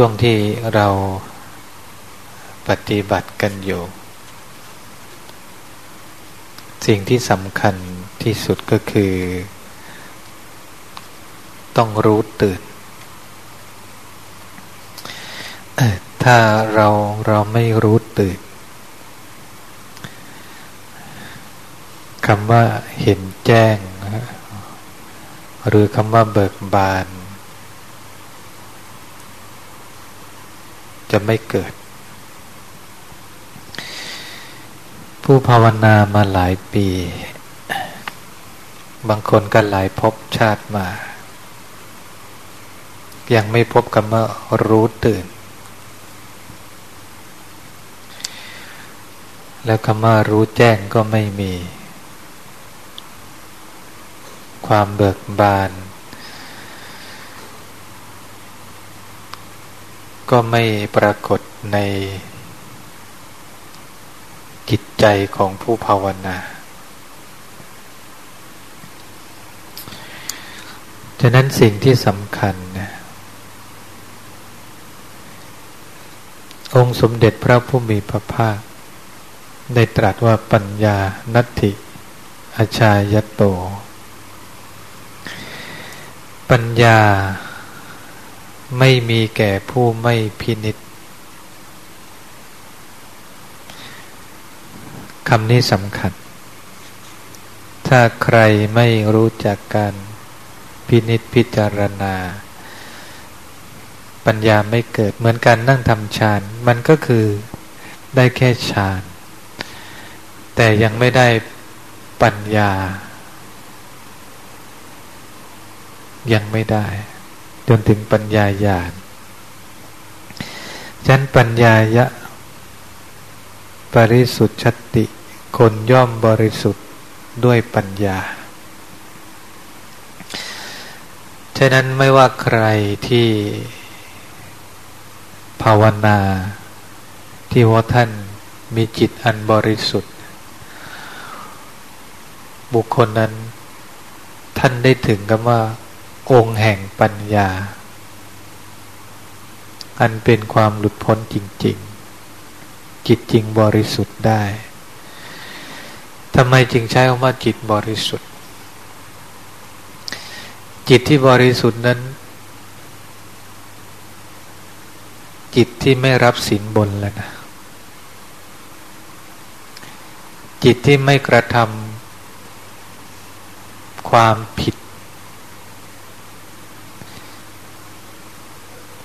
ช่วงที่เราปฏิบัติกันอยู่ สิ่งที่สำคัญที่สุดก็คือ ต้องรู้ตื่น ถ้าเราเราไม่รู้ตื่นคำว่าเห็นแจ้ง หรือคำว่าเบิกบาน จะไม่เกิด ผู้ภาวนามาหลายปี บางคนก็หลายภพชาติมา ยังไม่พบคำว่ารู้ตื่น แล้วคำว่ารู้แจ้งก็ไม่มี ความเบิกบาน ก็ไม่ปรากฏในจิตใจของผู้ภาวนา ฉะนั้นสิ่งที่สำคัญนะองค์สมเด็จพระผู้มีพระภาค ได้ตรัสว่าปัญญานัตถิอาชายโต ปัญญา ไม่มีแก่ผู้ไม่พินิษคำนี้สำคัญ ถ้าใครไม่รู้จักการพินิษพิจารณา ปัญญาไม่เกิดเหมือนการนั่งทำฌาน มันก็คือได้แค่ฌาน แต่ยังไม่ได้ปัญญา ยังไม่ได้ จนถึงปัญญาญาณฉันปัญญายะ ปริสุทธิ์ชติ คนย่อมบริสุทธิ์ด้วยปัญญา ฉะนั้นไม่ว่าใครที่ภาวนาที่ว่าท่านมีจิตอันบริสุทธิ์ บุคคลนั้นท่านได้ถึงกับว่า องค์แห่งปัญญา อันเป็นความหลุดพ้นจริง ๆ จิตจริงบริสุทธิ์ได้ทำไมจึงใช้คำว่าจิตบริสุทธิ์ จิตที่บริสุทธิ์นั้น จิตที่ไม่รับสินบนแล้วนะจิตที่ไม่กระทำความผิด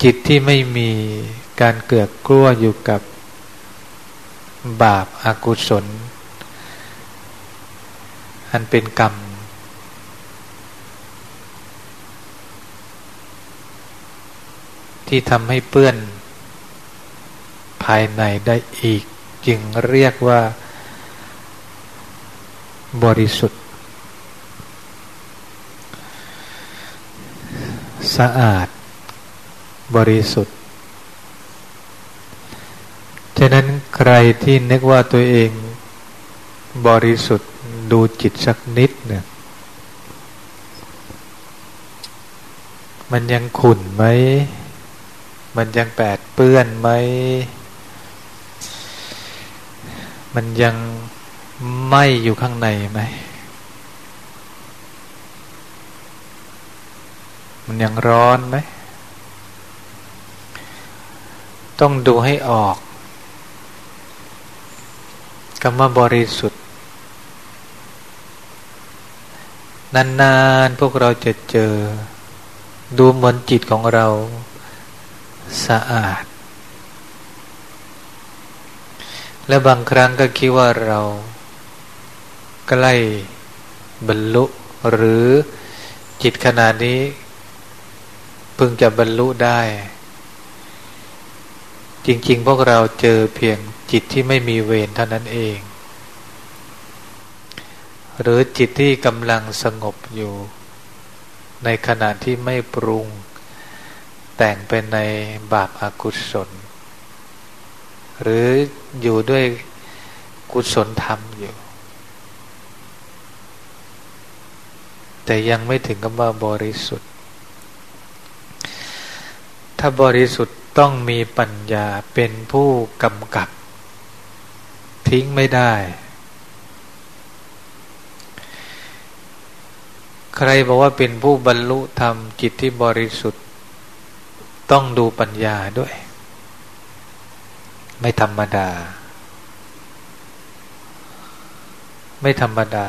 จิตที่ไม่มีการเกือกกลัวอยู่กับบาปอากุศล อันเป็นกรรม ที่ทำให้เปื้อน ภายในได้อีก จึงเรียกว่า บริสุทธิ์ สะอาด บริสุทธิ์ ฉะนั้นใครที่นึกว่าตัวเองบริสุทธิ์ดูจิตสักนิดเนี่ยมันยังขุ่นไหม มันยังแปดเปื้อนไหม มันยังไหมอยู่ข้างในไหม มันยังร้อนไหม ต้องดูให้ออกคำว่าบริสุทธิ์ นานๆพวกเราจะเจอ ดูเหมือนจิตของเราสะอาด และบางครั้งก็คิดว่าเรา ใกล้บรรลุหรือจิตขนาดนี้ พึงจะบรรลุได้ จริง ๆ พวกเราเจอเพียงจิตที่ไม่มีเวรเท่านั้นเอง หรือจิตที่กำลังสงบอยู่ ในขณะที่ไม่ปรุง แต่งเป็นในบาปอากุศล หรืออยู่ด้วยกุศลธรรมอยู่ แต่ยังไม่ถึงกับว่าบริสุทธิ์ ถ้าบริสุทธิ์ ต้องมีปัญญาเป็นผู้กำกับ ทิ้งไม่ได้ ใครบอกว่าเป็นผู้บรรลุธรรมจิตที่บริสุทธิ์ ต้องดูปัญญาด้วย ไม่ธรรมดา ไม่ธรรมดา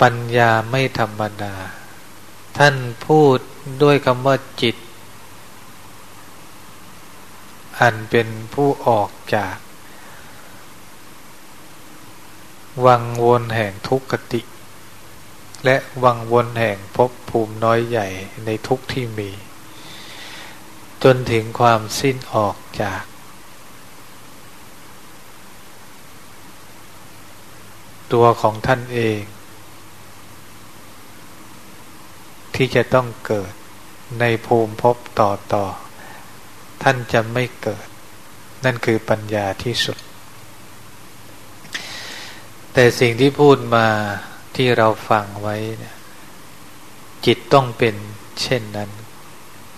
ปัญญาไม่ธรรมดา ท่านพูดด้วยคำว่าจิต อันเป็นผู้ออกจาก วังวนแห่งทุกขติ และวังวนแห่งภพภูมิน้อยใหญ่ในทุกที่มี จนถึงความสิ้นออกจากตัวของท่านเอง ที่จะต้องเกิดในภูมิภพต่อต่อ ท่านจะไม่เกิด นั่นคือปัญญาที่สุด แต่สิ่งที่พูดมาที่เราฟังไว้เนี่ยจิตต้องเป็นเช่นนั้น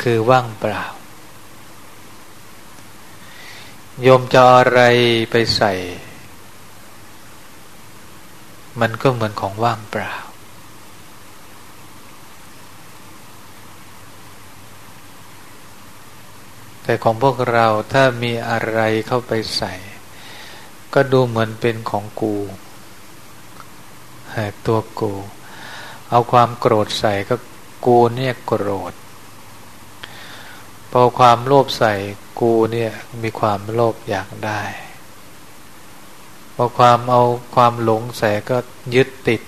คือว่างเปล่า โยมจะอะไรไปใส่ มันก็เหมือนของว่างเปล่า แต่ของพวกเราถ้ามีอะไรเข้าไปใส่ ก็ดูเหมือนเป็นของกูตัวกู เอาความโกรธใส่ก็กูเนี่ยโกรธ พอความโลภใส่กูเนี่ยมีความโลภอยากได้ พอความเอาความหลงใส่ก็ยึดติด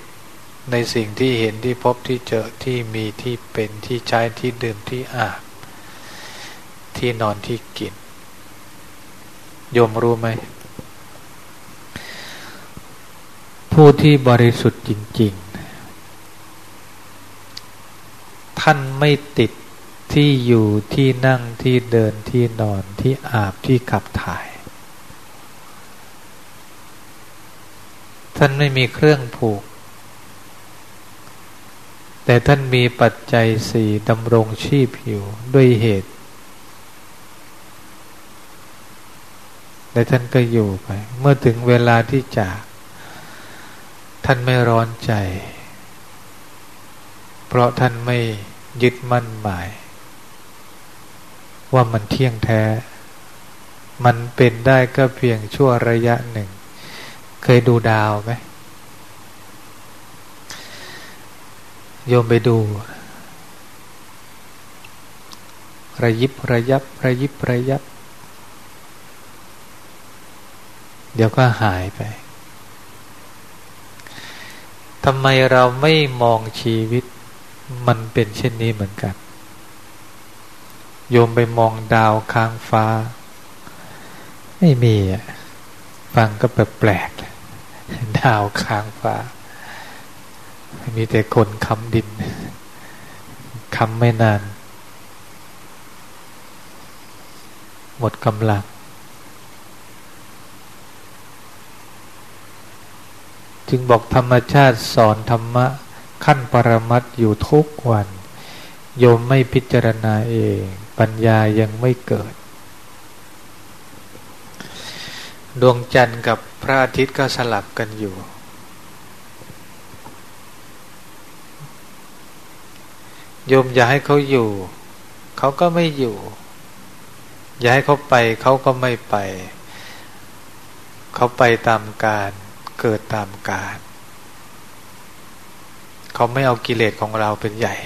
ในสิ่งที่เห็นที่พบที่เจอที่มีที่เป็นที่ใช้ที่ดื่มที่อาบ ที่นอนที่กินโยมรู้ไหม ผู้ที่บริสุทธิ์จริง ๆ ท่านไม่ติดที่อยู่ที่นั่งที่เดินที่นอนที่อาบที่ขับถ่าย ท่านไม่มีเครื่องผูก แต่ท่านมีปัจจัยสี่ดำรงชีพอยู่ด้วยเหตุ และท่านก็อยู่ไป เมื่อถึงเวลาที่จาก ท่านไม่ร้อนใจ เพราะท่านไม่ยึดมั่นหมาย ว่ามันเที่ยงแท้ มันเป็นได้ก็เพียงชั่วระยะหนึ่ง เคยดูดาวไหมโยมไปดู ระยิบระยับ ระยิบระยับ เดี๋ยวก็หายไปทำไมเราไม่มองชีวิต มันเป็นเช่นนี้เหมือนกัน โยมไปมองดาวค้างฟ้า ไม่มีอะฟังก็แปลกๆดาวค้างฟ้า มีแต่คนคำดินคำไม่นาน หมดกำลัง จึงบอกธรรมชาติสอนธรรมะ ขั้นปรมัตอยู่ทุกวัน โยมไม่พิจารณาเอง ปัญญายังไม่เกิด ดวงจันทร์กับพระอาทิตย์ก็สลับกันอยู่ โยมอย่าให้เขาอยู่ เขาก็ไม่อยู่ อย่าให้เขาไปเขาก็ไม่ไป เขาไปตามการ เกิดตามกาลเขาไม่เอากิเลสของเราเป็นใหญ่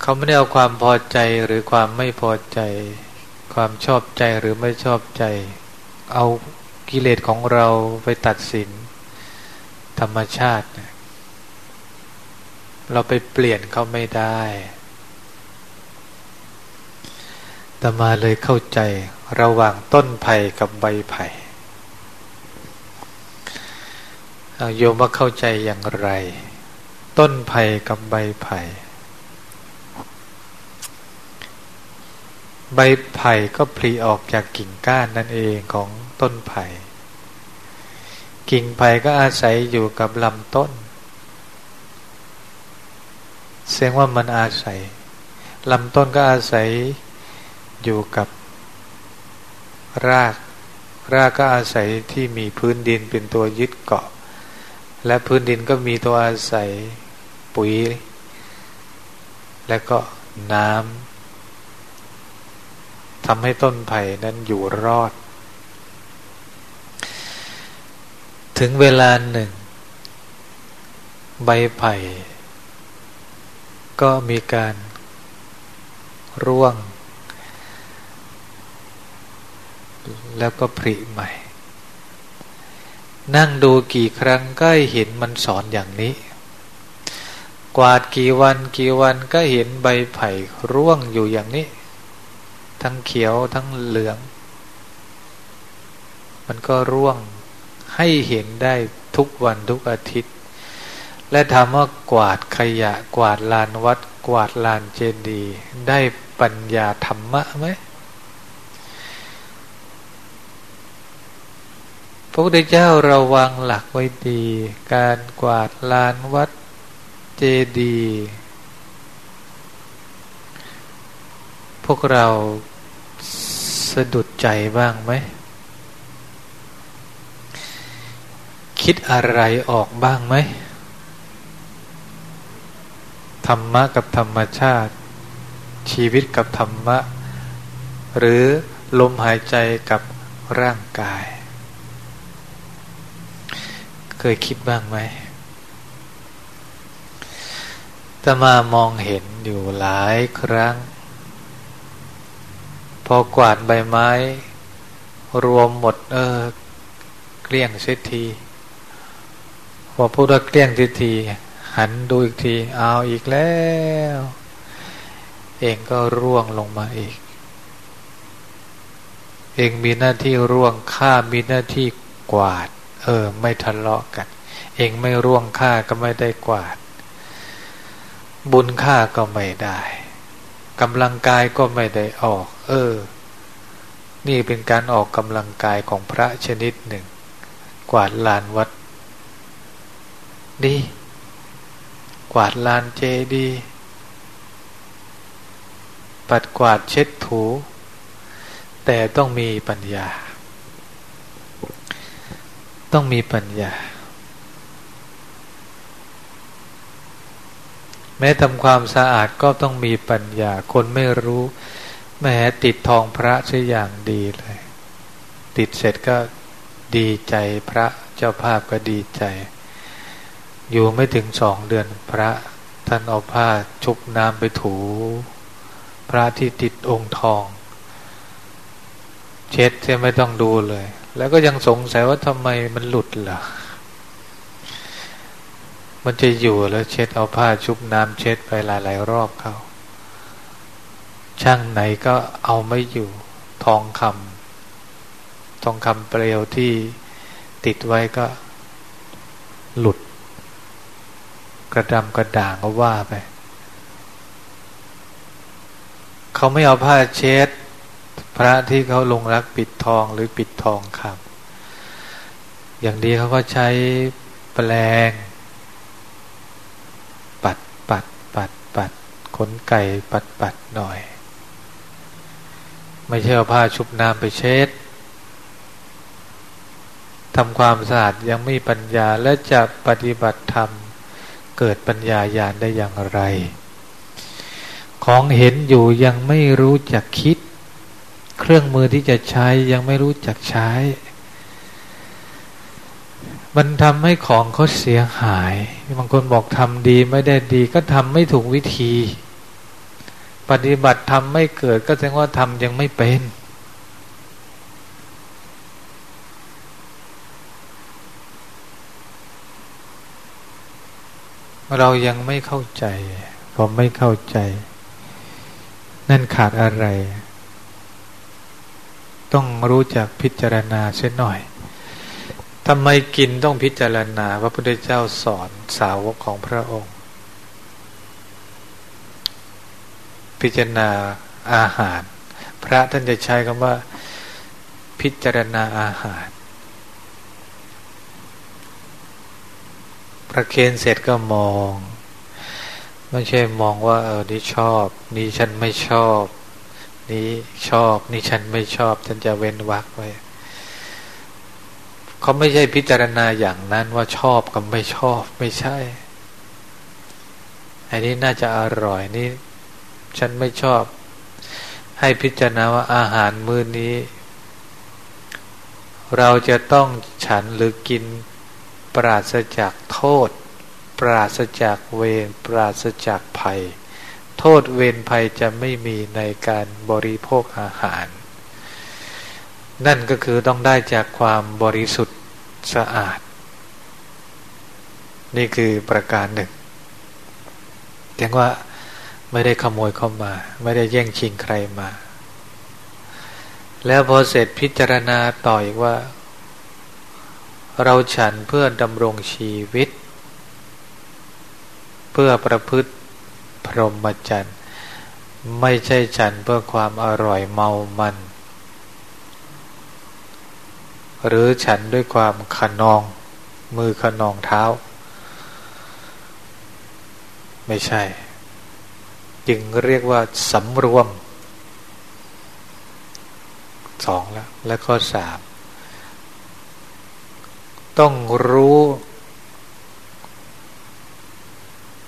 เขาไม่ได้เอาความพอใจหรือความไม่พอใจ ความชอบใจหรือไม่ชอบใจ เอากิเลสของเราไปตัดสิน ธรรมชาติ เราไปเปลี่ยนเขาไม่ได้แต่มาเลยเข้าใจระหว่างต้นไผ่กับใบไผ่ โยมว่าเข้าใจอย่างไร ต้นไผ่กับใบไผ่ ใบไผ่ก็ผลิออกจากกิ่งก้านนั่นเองของต้นไผ่ กิ่งไผ่ก็อาศัยอยู่กับลำต้นเสียงว่ามันอาศัยลำต้นก็อาศัยอยู่กับราก รากก็อาศัยที่มีพื้นดินเป็นตัวยึดเกาะ และพื้นดินก็มีตัวอาศัยปุ๋ย และก็น้ำทำให้ต้นไผ่นั้นอยู่รอด ถึงเวลาหนึ่ง ใบไผ่ ก็มีการร่วง แล้วก็ผริใหม่ นั่งดูกี่ครั้งก็เห็นมันสอนอย่างนี้ กวาดกี่วันกี่วันก็เห็นใบไผ่ร่วงอยู่อย่างนี้ ทั้งเขียวทั้งเหลือง มันก็ร่วงให้เห็นได้ทุกวันทุกอาทิตย์ และถามว่ากวาดขยะ กวาดลานวัด กวาดลานเจดีย์ได้ปัญญาธรรมะไหม ระพุทธเจ้าเราวางหลักไว้ดี การกวาดลานวัดเจดีย์พวกเราสะดุดใจบ้างไหม คิดอะไรออกบ้างไหม ธรรมะกับธรรมชาติ ชีวิตกับธรรมะ หรือลมหายใจกับร่างกาย เคยคิดบ้างไหมจะมามองเห็นอยู่หลายครั้ง พอกวาดใบไม้ รวมหมด เออ เกลี้ยงเสียทีพอพูดว่าเกลี้ยงเสียที หันดูอีกที เอาอีกแล้ว เองก็ร่วงลงมาอีก เองมีหน้าที่ร่วงข้ามีหน้าที่กวาด เออ ไม่ทะเลาะกัน เองไม่ร่วงข้าก็ไม่ได้กวาด บุญข้าก็ไม่ได้กำลังกายก็ไม่ได้ออก เออ นี่เป็นการออกกำลังกายของพระชนิดหนึ่ง กวาดลานวัด ดี กวาดลานเจดี ปัดกวาดเช็ดถู แต่ต้องมีปัญญา ต้องมีปัญญา แม้ทำความสะอาดก็ต้องมีปัญญา คนไม่รู้ แม้ติดทองพระใช่อย่างดีเลย ติดเสร็จก็ดีใจพระเจ้าภาพก็ดีใจ อยู่ไม่ถึงสองเดือนพระ ท่านเอาผ้าชุบน้ำไปถู พระที่ติดองค์ทอง เช็ดจะไม่ต้องดูเลย แล้วก็ยังสงสัยว่าทำไมมันหลุดล่ะ มันจะอยู่แล้วเช็ดเอาผ้าชุบน้ำเช็ดไปหลาย ๆ รอบเขาช่างไหนก็เอาไม่อยู่ทองคำทองคำเปลวที่ติดไว้ก็หลุด กระดำกระด่างก็ว่าไป เขาไม่เอาผ้าเช็ด พระที่เขาลงรักปิดทองหรือปิดทองคำอย่างดีเขาก็ใช้แปลง ปัดปัดปัดปัดขนไก่ปัดปัดหน่อย ไม่ใช่เอาผ้าชุบน้ำไปเช็ดทำความสะอาดยังไม่ปัญญาและจะปฏิบัติธรรมเกิดปัญญาญาณได้อย่างไร ของเห็นอยู่ยังไม่รู้จักคิด เครื่องมือที่จะใช้ยังไม่รู้จักใช้ มันทำให้ของเขาเสียหาย บางคนบอกทำดีไม่ได้ดี ก็ทำไม่ถูกวิธี ปฏิบัติทำไม่เกิด ก็แสดงว่าทำยังไม่เป็นเรายังไม่เข้าใจ ผมไม่เข้าใจ นั่นขาดอะไร ต้องรู้จักพิจารณาเช่นหน่อยทำไมกินต้องพิจารณาพระพุทธเจ้าสอนสาวกของพระองค์ พิจารณาอาหาร พระท่านจะใช้คำว่า พิจารณาอาหาร ประเคนเสร็จก็มอง ไม่ใช่มองว่าเออนี่ชอบ นี่ฉันไม่ชอบ นี่ชอบ นี่ฉันไม่ชอบ ฉันจะเว้นวักไว้เขาไม่ใช่พิจารณาอย่างนั้นว่าชอบกับไม่ชอบไม่ใช่ อันนี้น่าจะอร่อยนี่ ฉันไม่ชอบ ให้พิจารณาว่าอาหารมื้อนี้ เราจะต้องฉันหรือกินปราศจากโทษ ปราศจากเวรปราศจากภัย โทษเวรภัยจะไม่มีในการบริโภคอาหาร นั่นก็คือต้องได้จากความบริสุทธิ์สะอาด นี่คือประการหนึ่งแงว่าไม่ได้ขโมยเข้ามา ไม่ได้แย่งชิงใครมา แล้วพอเสร็จพิจารณาต่ออีกว่า เราฉันเพื่อดำรงชีวิต เพื่อประพฤติ พรหมจรรย์ไม่ใช่ฉันเพื่อความอร่อยเมามัน หรือฉันด้วยความขนอง มือขนองเท้า ไม่ใช่ จึงเรียกว่าสำรวมสองแล้ว และข้อสามต้องรู้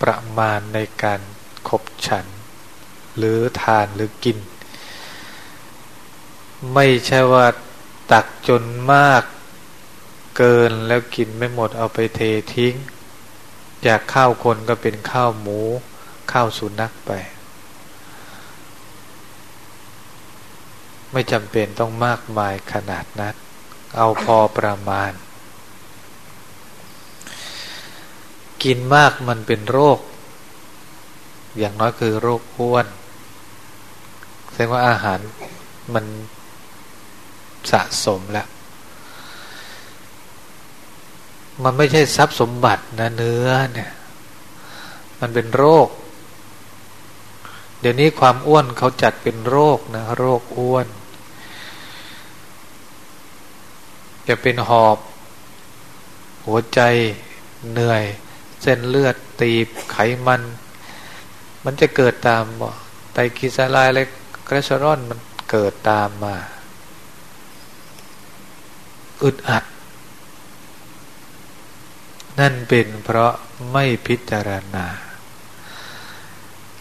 ประมาณในการ ขบฉัน หรือทานหรือกิน ไม่ใช่ว่าตักจนมากเกินแล้วกินไม่หมดเอาไปเททิ้ง จากข้าวคนก็เป็นข้าวหมู ข้าวสุนัขไป ไม่จำเป็นต้องมากมายขนาดนั้นเอาพอประมาณ กินมากมันเป็นโรค อย่างน้อยคือโรคอ้วนแสดงว่าอาหารมันสะสมแล้ว มันไม่ใช่ทรัพย์สมบัตินะเนื้อเนี่ย มันเป็นโรค เดี๋ยวนี้ความอ้วนเขาจัดเป็นโรคนะ โรคอ้วน จะเป็นหอบ หัวใจเหนื่อย เส้นเลือดตีบไขมัน มันจะเกิดตามบ่ไตกิสลายอะไรคอเลสเตอรอลมันเกิดตามมา อึดอัด นั่นเป็นเพราะไม่พิจารณา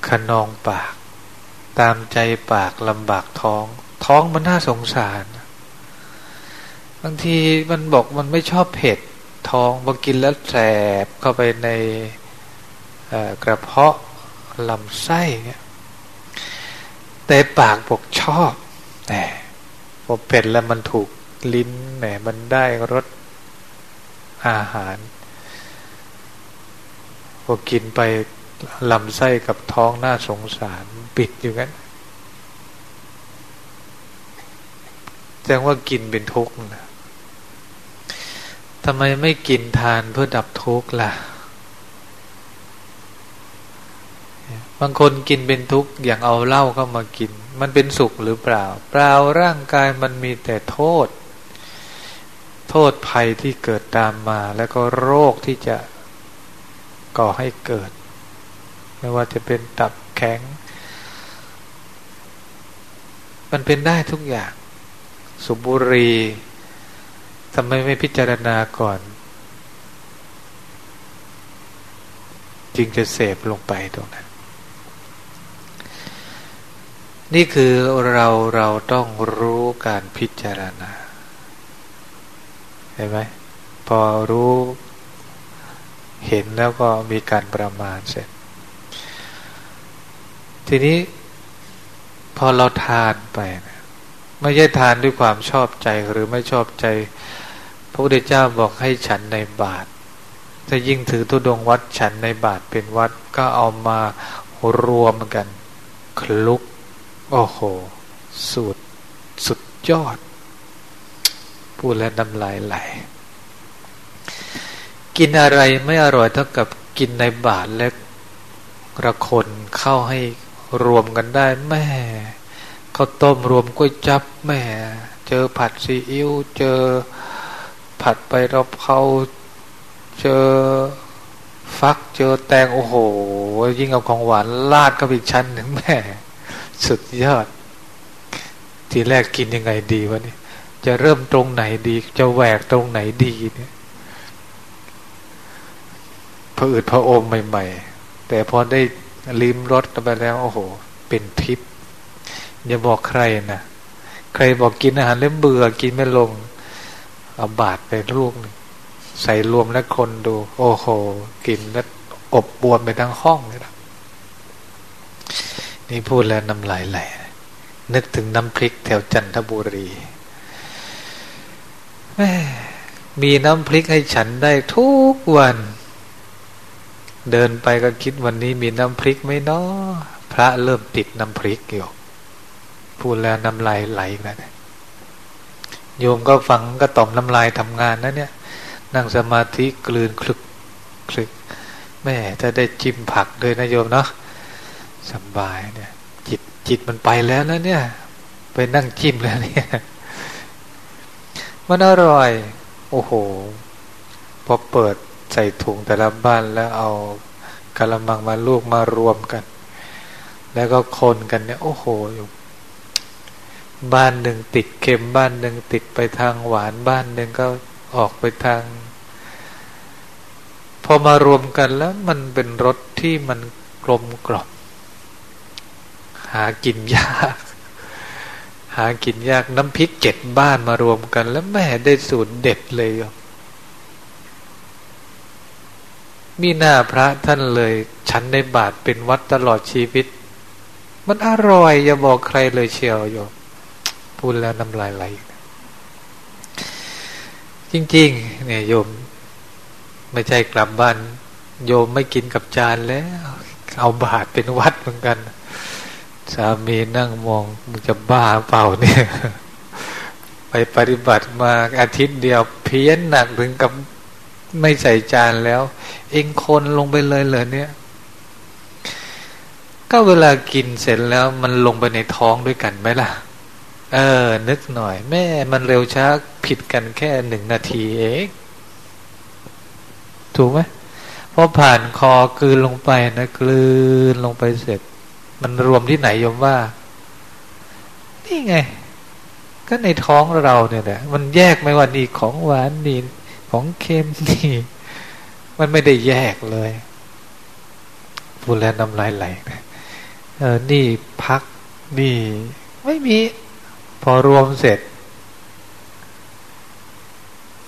ขนองปาก ตามใจปากลำบากท้อง ท้องมันน่าสงสาร บางทีมันบอกมันไม่ชอบเผ็ดท้องพอกินแล้วแสบเข้าไปในกระเพาะ ลำไส้เนี่ยแต่ปากบอกชอบแหมพอเผ็ดแล้วมันถูกลิ้นแหมมันได้รสอาหารพอกินไปลำไส้กับท้องน่าสงสารปิดอยู่กันแสดงว่ากินเป็นทุกข์นะทำไมไม่กินทานเพื่อดับทุกข์ล่ะ บางคนกินเป็นทุกข์อย่างเอาเหล้าเข้ามากิน มันเป็นสุขหรือเปล่า เปล่าร่างกายมันมีแต่โทษ โทษภัยที่เกิดตามมา แล้วก็โรคที่จะก่อให้เกิด ไม่ว่าจะเป็นตับแข็ง มันเป็นได้ทุกอย่าง สุบุรีทำไมไม่พิจารณาก่อน จึงจะเสพลงไปตรงนั้น นี่คือเราเราต้องรู้การพิจารณาเห็นไหมพอรู้เห็นแล้วก็มีการประมาณเสร็จ ทีนี้พอเราทานไปนะไม่ใช่ทานด้วยความชอบใจหรือไม่ชอบใจ พระพุทธเจ้าบอกให้ฉันในบาทถ้ายิ่งถือทุดงวัดฉันในบาทเป็นวัดก็เอามารวมกัน คลุก โอ้โห สูตรสุดยอด พูดแล้วน้ำลายไหล กินอะไรไม่อร่อยเท่ากับกินในบาทและระคนเข้าให้รวมกันได้แม่ข้าวต้มรวมก๋วยจับแม่เจอผัดซีอิ๊วเจอผัดไปรอบเขาเจอฟักเจอแตงโอ้โห ยิ่งเอาของหวานลาดก็อีกชั้นหนึ่งแม่ สุดยอด ทีแรกกินยังไงดีวะนี่จะเริ่มตรงไหนดี จะแหวกตรงไหนดีเนี่ยพออืดพออมใหม่ ๆ แต่พอได้ลิ้มรสไปแล้ว โอ้โห เป็นทิพย์อย่าบอกใครนะใครบอกกินอาหารเล่มเบื่อกินไม่ลงเอาบาดไปลูกนึงใส่รวมแล้วคนดู โอ้โห กินแล้วอบบวมไปทั้งห้องเลยนะ นี่พูดแล้วน้ำลายไหล นึกถึงน้ำพริกแถวจันทบุรีมีน้ำพริกให้ฉันได้ทุกวัน เดินไปก็คิดวันนี้มีน้ำพริกไหมเนาะพระเริ่มติดน้ำพริกอยู่พูดแล้วน้ำลายไหลแล้วโยมก็ฟังก็ต่อมน้ำลายทำงานนะเนี่ย นั่งสมาธิกลืนคลึกคลึกแม่ถ้าได้จิ้มผักด้วยนะโยมเนาะ สบายเนี่ย จิตจิตมันไปแล้วนะเนี่ย ไปนั่งจิ้มแล้วเนี่ย มันอร่อย โอ้โห พอเปิดใส่ถุงแต่ละบ้านแล้วเอากระมังมาลูกมารวมกัน แล้วก็คนกันเนี่ย โอ้โหอยู่บ้านหนึ่งติดเค็มบ้านหนึ่งติดไปทางหวานบ้านหนึ่งก็ออกไปทาง พอมารวมกันแล้วมันเป็นรสที่มันกลมกล่อมากินยาก หากินยากน้ำพริกเจ็ดบ้านมารวมกัน แล้วแม่ได้สูตรเด็ดเลยมีหน้าพระท่านเลย ฉันในบาทเป็นวัดตลอดชีวิต มันอร่อย อย่าบอกใครเลยเชียวโยมพูดแล้วน้ำลายไหลจริง ๆ เนี่ยโยม ไม่ใช่กลับบ้าน โยมไม่กินกับจานแล้ว เอาบาทเป็นวัดเหมือนกัน สามีนั่งมองมึงจะบ้าเปล่าเนี่ย ไปปฏิบัติมาอาทิตย์เดียวเพี้ยนหนักถึงกับไม่ใส่จานแล้ว เองคนลงไปเลยเลยเนี่ย ก็เวลากินเสร็จแล้วมันลงไปในท้องด้วยกันไหมล่ะ เออ นึกหน่อย แม่มันเร็วช้าผิดกันแค่หนึ่งนาทีเองถูกไหมพอผ่านคอกืนลงไปนะกลืนลงไปเสร็จ มันรวมที่ไหนยมว่า นี่ไง ก็ในท้องเราเนี่ยแหละมันแยกไม่ว่านี่ของหวานนี่ของเค็มนี่ มันไม่ได้แยกเลยพูดแล้วน้ำลายไหลเออนี่พักนี่ ไม่มี พอรวมเสร็จ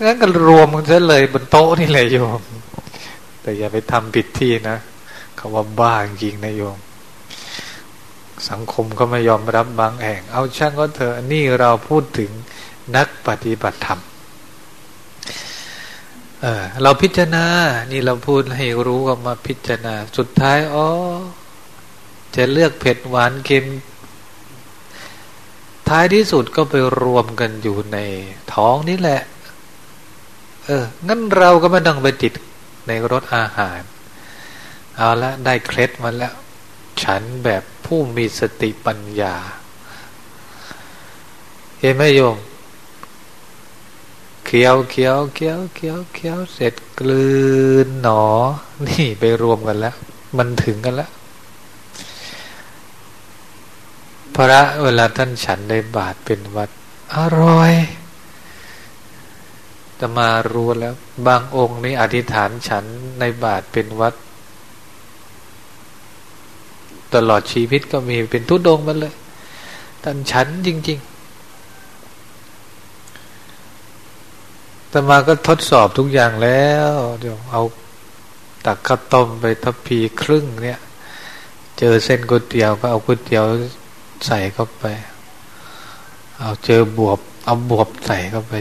งั้นก็รวมกันซะเลยบนโต๊ะนี่แหละโยม แต่อย่าไปทำผิดที่นะเขาว่าบ้าจริงนะโยม สังคมก็ไม่ยอมรับบางแห่ง เอาช่างก็เถอะนี่เราพูดถึงนักปฏิบัติธรรมเออเราพิจารณา นี่เราพูดให้รู้ก็มาพิจารณา สุดท้ายอ๋อจะเลือกเผ็ดหวานเค็ม ท้ายที่สุดก็ไปรวมกันอยู่ในท้องนี่แหละ เออ งั้นเราก็ไม่ต้องไปติดในรสอาหาร เอาละได้เคล็ดมาแล้ว ฉันแบบ ผู้มีสติปัญญา เห็นไหมโยมเคี้ยวเคี้ยวเคี้ยวเคี้ยวเคี้ยวเสร็จกลืนหนอ นี่ไปรวมกันแล้ว มันถึงกันแล้วพระเวลาท่านฉันในบาทเป็นวัด อร่อยจะมารู้แล้ว บางองค์นี้อธิษฐานฉันในบาทเป็นวัด ตลอดชีวิตก็มีเป็นทุดงมาเลยท่านฉันจริง ๆต่มาก็ทดสอบทุกอย่างแล้วเดี๋ยวเอาตักข้าวต้มไปทัพพีครึ่งเนี่ย เจอเส้นก๋วยเตี๋ยวก็เอาก๋วยเตี๋ยวใส่เข้าไป เอาเจอบวบ เอาบวบใส่เข้าไป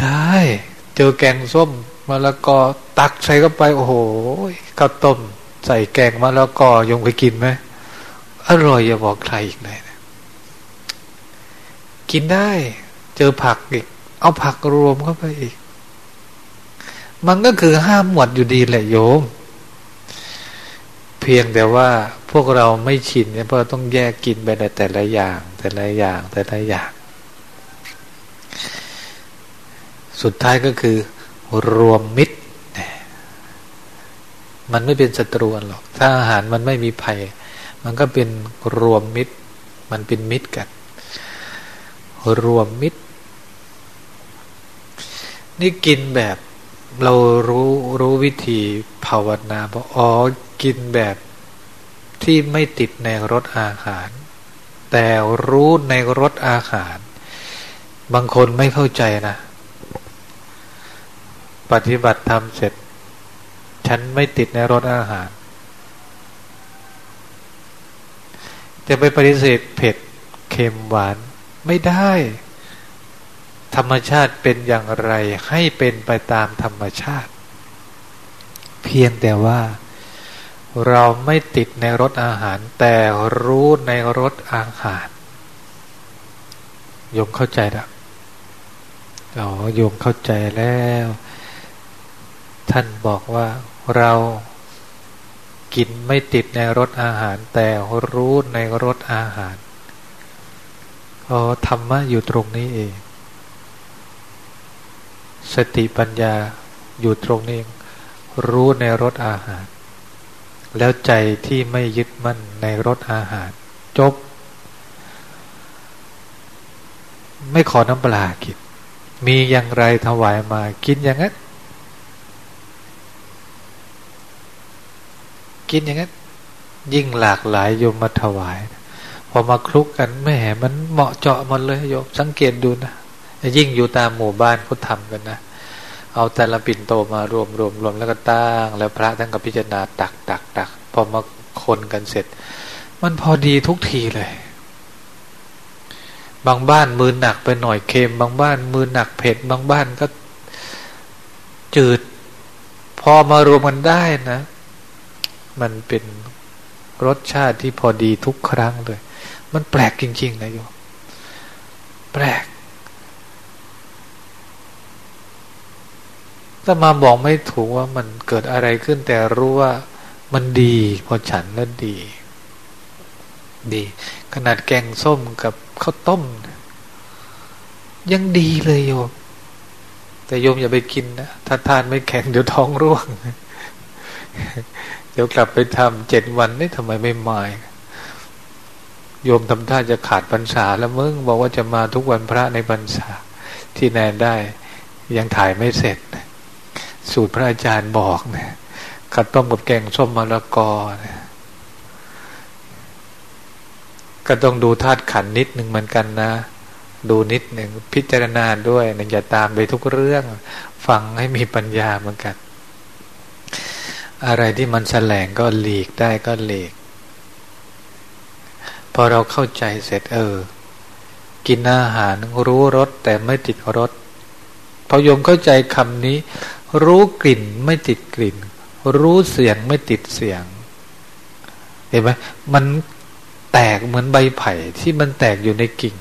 ได้ เจอแกงส้ม มะละกอตักใส่เข้าไป โอ้โหข้าวต้มใส่แกงมะละกอยงไปกินไหมอร่อยอย่าบอกใครอีกเลยนะกินได้ เจอผักอีก เอาผักรวมเข้าไปอีก มันก็คือห้ามหมดอยู่ดีแหละโยม เพียงแต่ว่าพวกเราไม่ชินเนี่ยเพราะต้องแยกกินไปในแต่ละอย่าง แต่ละอย่างแต่ละอย่าง สุดท้ายก็คือ รวมมิตร มันไม่เป็นศัตรูกันหรอก ถ้าอาหารมันไม่มีภัย มันก็เป็นรวมมิตร มันเป็นมิตรกัน รวมมิตร นี่กินแบบเรารู้รู้วิธีภาวนาบอกอ๋อกินแบบที่ไม่ติดในรสอาหาร แต่รู้ในรสอาหาร บางคนไม่เข้าใจนะ ปฏิบัติธรรมเสร็จ ฉันไม่ติดในรสอาหาร จะไปปฏิเสธเผ็ดเค็มหวานไม่ได้ ธรรมชาติเป็นอย่างไรให้เป็นไปตามธรรมชาติ เพียงแต่ว่าเราไม่ติดในรสอาหาร แต่รู้ในรสอาหารโยมเข้าใจล้วอ๋อโยมเข้าใจแล้ว ท่านบอกว่าเรากินไม่ติดในรสอาหาร แต่รู้ในรสอาหารอ๋อธรรมะอยู่ตรงนี้เอง สติปัญญาอยู่ตรงนี้รู้ในรสอาหาร แล้วใจที่ไม่ยึดมั่นในรสอาหาร จบ ไม่ขอน้ำปลากินมีอย่างไรถวายมากินอย่างนั้น กินอย่างนั้นยิ่งหลากหลายโยมมาถวาย พอมาคลุกกันแม่มันเหมาะเจาะมันเลยโยมสังเกตดูนะยิ่งอยู่ตามหมู่บ้านเขาทำกันนะเอาแต่ละปิ่นโตมารวมรวมรวมแล้วก็ตั้ง แล้วพระท่านก็พิจารณาตักตักตักพอมาคนกันเสร็จ มันพอดีทุกทีเลย บางบ้านมือหนักไปหน่อยเค็มบางบ้านมือหนักเผ็ดบางบ้านก็จืด พอมารวมกันได้นะ มันเป็นรสชาติที่พอดีทุกครั้งเลย มันแปลกจริง ๆ นะโยมแปลกถ้ามาบอกไม่ถูกว่ามันเกิดอะไรขึ้นแต่รู้ว่ามันดีพอฉันแล้วดี ดี ขนาดแกงส้มกับข้าวต้ม ยังดีเลยโยม แต่โยมอย่าไปกินนะถ้าทานไม่แข็งเดี๋ยวท้องร่วง ดี๋ยวกลับไปทำเจ็ดวันนี่ทำไมไม่มาโยมทำท่าจะขาดพรรษาแล้วมึงบอกว่าจะมาทุกวันพระในพรรษาที่แนนได้ยังถ่ายไม่เสร็จ สูตรพระอาจารย์บอกเนะข้าวต้มกับแกงส้มมะละกอนะก็ต้องดูธาตุขันนิดหนึ่งเหมือนกันนะ ดูนิดหนึ่งพิจารณาด้วยนะอย่าตามไปทุกเรื่อง ฟังให้มีปัญญาเหมือนกัน อะไรที่มันแสลงก็หลีกได้ก็หลีก พอเราเข้าใจเสร็จเออ กินอาหารรู้รสแต่ไม่ติดรสพอยมเข้าใจคำนี้ รู้กลิ่นไม่ติดกลิ่น รู้เสียงไม่ติดเสียง เห็นไหมมันแตกเหมือนใบไผ่ที่มันแตกอยู่ในกิ่ง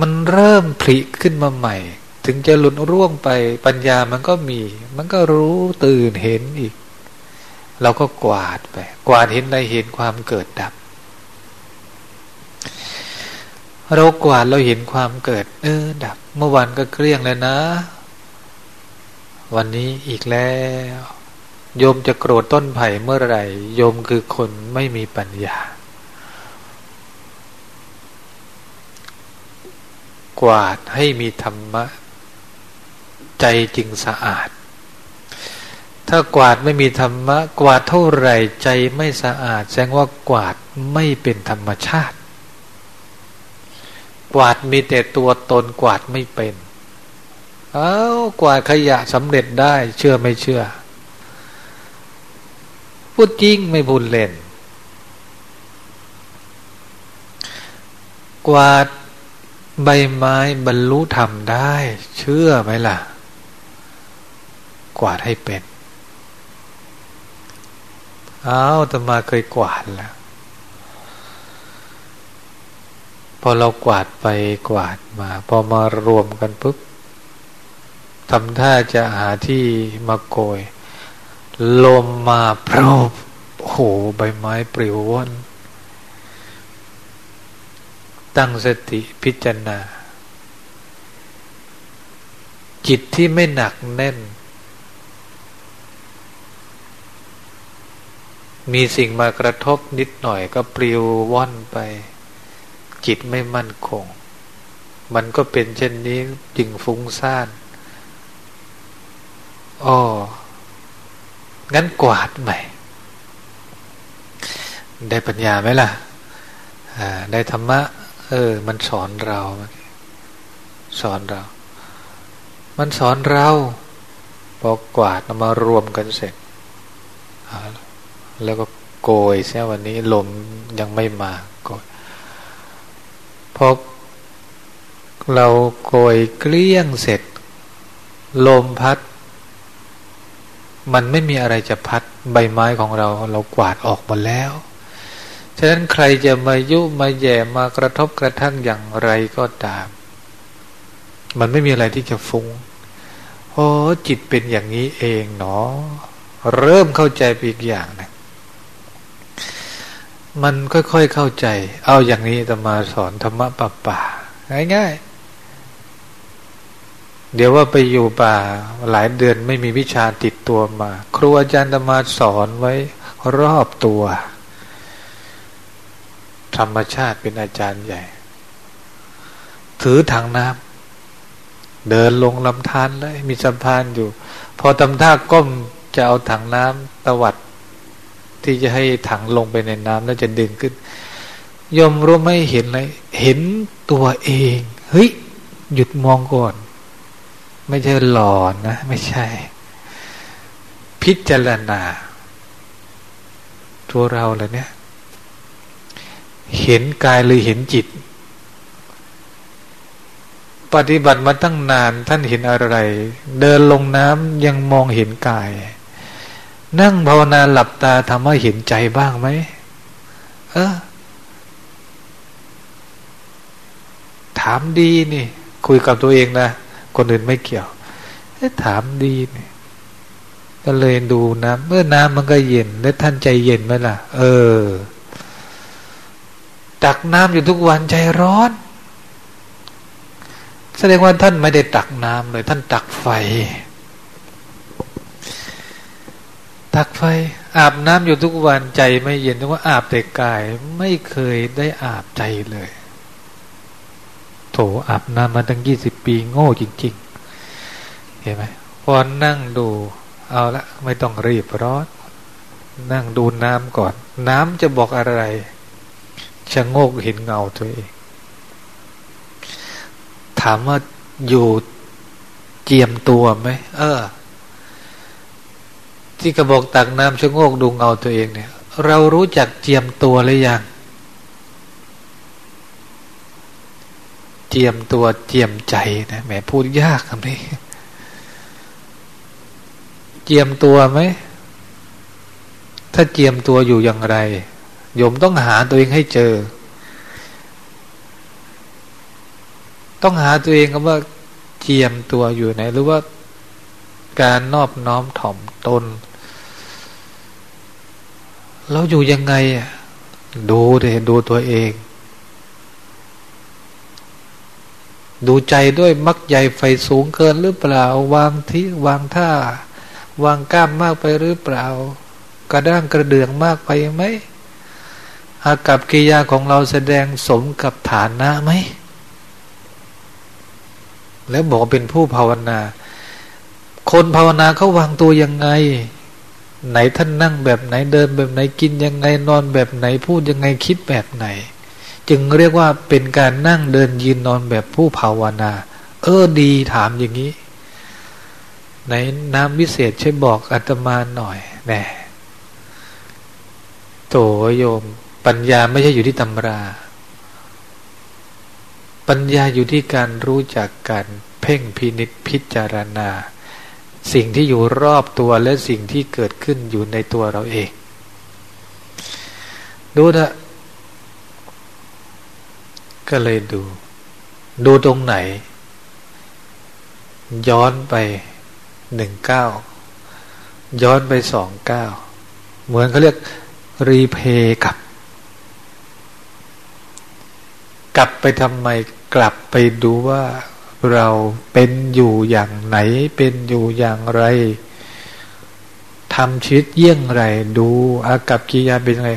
มันเริ่มผลิขึ้นมาใหม่ ถึงจะหลุดร่วงไปปัญญามันก็มี มันก็รู้ตื่นเห็นอีก เราก็กวาดไป กวาดเห็นได้เห็นความเกิดดับ เรากวาดเราเห็นความเกิด เออ ดับ เมื่อวานก็เกลี้ยงแล้วนะ วันนี้อีกแล้ว โยมจะโกรธต้นไผ่เมื่อไหร่ โยมคือคนไม่มีปัญญากวาดให้มีธรรมะ ใจจริงสะอาด ถ้ากวาดไม่มีธรรมะ กวาดเท่าไหร่ใจไม่สะอาด แสดงว่ากวาดไม่เป็นธรรมชาติ กวาดมีแต่ตัวตนกวาดไม่เป็นเอา้ากวาดขยะสำเร็จได้เชื่อไม่เชื่อ พูดจริงไม่พูดเล่น กวาดใบไม้บรรลุธรรมได้ เชื่อไหมล่ะ กวาดให้เป็นเอาแต่มาเคยกวาดแล้ว พอเรากวาดไปกวาดมา พอมารวมกันปุ๊บทำท่าจะหาที่มาโกย ลมมาพรบโอ้โหใบไม้ปลิวว่อนตั้งสติพิจารณา จิตที่ไม่หนักแน่น มีสิ่งมากระทบนิดหน่อยก็ปลิวว่อนไป จิตไม่มั่นคง มันก็เป็นเช่นนี้จึงฟุ้งซ่านอ๋องั้นกวาดใหม่ ได้ปัญญาไหมล่ะได้ธรรมะ เออ มันสอนเรา สอนเรา มันสอนเราพอกวาดมารวมกันเสร็จ แล้วก็โกยเสียวันนี้ลมยังไม่มาโกยพอเราโกยเกลี้ยงเสร็จ ลมพัด มันไม่มีอะไรจะพัดใบไม้ของเราเรากวาดออกหมดแล้ว ฉะนั้นใครจะมายุมาแย่มากระทบกระทั่งอย่างไรก็ตาม มันไม่มีอะไรที่จะฟุง้งโอ้จิตเป็นอย่างนี้เองเนาะเริ่มเข้าใจอีกอย่างนะ มันค่อยๆเข้าใจ เอาอย่างนี้จะมาสอนธรรมะป่าป่าง่ายๆ เดี๋ยวว่าไปอยู่ป่า หลายเดือนไม่มีวิชาติดตัวมา ครูอาจารย์จะมาสอนไว้รอบตัว ธรรมชาติเป็นอาจารย์ใหญ่ ถือถังน้ำเดินลงลำธารเลย มีสะพานอยู่ พอทำท่าก้มจะเอาถังน้ำตวัด ที่จะให้ถังลงไปในน้ำแล้วจะดึงขึ้นยมรู้ไม่เห็นเลยเห็นตัวเอง เฮ้ย หยุดมองก่อน ไม่ใช่หลอนนะ ไม่ใช่ พิจารณา ตัวเราเลยเนี่ย เห็นกายหรือเห็นจิต ปฏิบัติมาตั้งนานท่านเห็นอะไร เดินลงน้ำยังมองเห็นกาย นั่งภาวนาหลับตาทำให้เห็นใจบ้างไหมเออถามดีนี่ คุยกับตัวเองนะ คนอื่นไม่เกี่ยวถามดีนี่ก็เลยดูน้ำเมื่อน้ำมันก็เย็น แล้วท่านใจเย็นไหมล่ะ เออ ตักน้ำอยู่ทุกวันใจร้อน แสดงว่าท่านไม่ได้ตักน้ำเลย ท่านตักไฟ ตักไฟ อาบน้ำอยู่ทุกวันใจไม่เย็นแต่ว่าอาบแต่กายไม่เคยได้อาบใจเลย โถอาบน้ำมาตั้งยี่สิบปีโง่จริง ๆ เห็นไหมพอนั่งดูเอาละไม่ต้องรีบร้อนนั่งดูน้ำก่อน น้ำจะบอกอะไรชะโงกเห็นเงาตัวเอง ถามว่าอยู่เจียมตัวไหมเออ ที่กระบอกตักน้ำชะโงกดูเงาตัวเองเนี่ย เรารู้จักเจียมตัวหรือยังเจียมตัวเจียมใจนะแหมพูดยากคำนี้ เจียมตัวไหมถ้าเจียมตัวอยู่อย่างไรโยมต้องหาตัวเองให้เจอ ต้องหาตัวเองว่าเจียมตัวอยู่ไหนหรือว่าการนอบน้อมถ่อมตน เราอยู่ยังไงอะดูเลยดูตัวเอง ดูใจด้วยมักใหญ่ไฟสูงเกินหรือเปล่าวางที่วางท่า วางกล้ามมากไปหรือเปล่า กระด้างกระเดืองมากไปไหมอากับกิยาของเราแสดงสมกับฐานะไหม แล้วบอกเป็นผู้ภาวนา คนภาวนาเขาวางตัวยังไง ไหนท่านนั่งแบบไหนเดินแบบไหนกินยังไงนอนแบบไหนพูดยังไงคิดแบบไหน จึงเรียกว่าเป็นการนั่งเดินยืนนอนแบบผู้ภาวนา เออดีถามอย่างนี้ ไหนน้ำวิเศษช่วยบอกอาตมาหน่อยแน่โตโยม ปัญญาไม่ใช่อยู่ที่ตำรา ปัญญาอยู่ที่การรู้จักการเพ่งพินิษพิจารณา สิ่งที่อยู่รอบตัวและสิ่งที่เกิดขึ้นอยู่ในตัวเราเอง ดูนะก็เลยดู ดูตรงไหน ย้อนไปหนึ่งเก้าย้อนไปสองเก้าเหมือนเขาเรียกรีเพย์กับ กลับไปทำไมกลับไปดูว่า เราเป็นอยู่อย่างไหนเป็นอยู่อย่างไรทำชีวิตเยี่ยงไร ดูอากับกิยาเป็นไง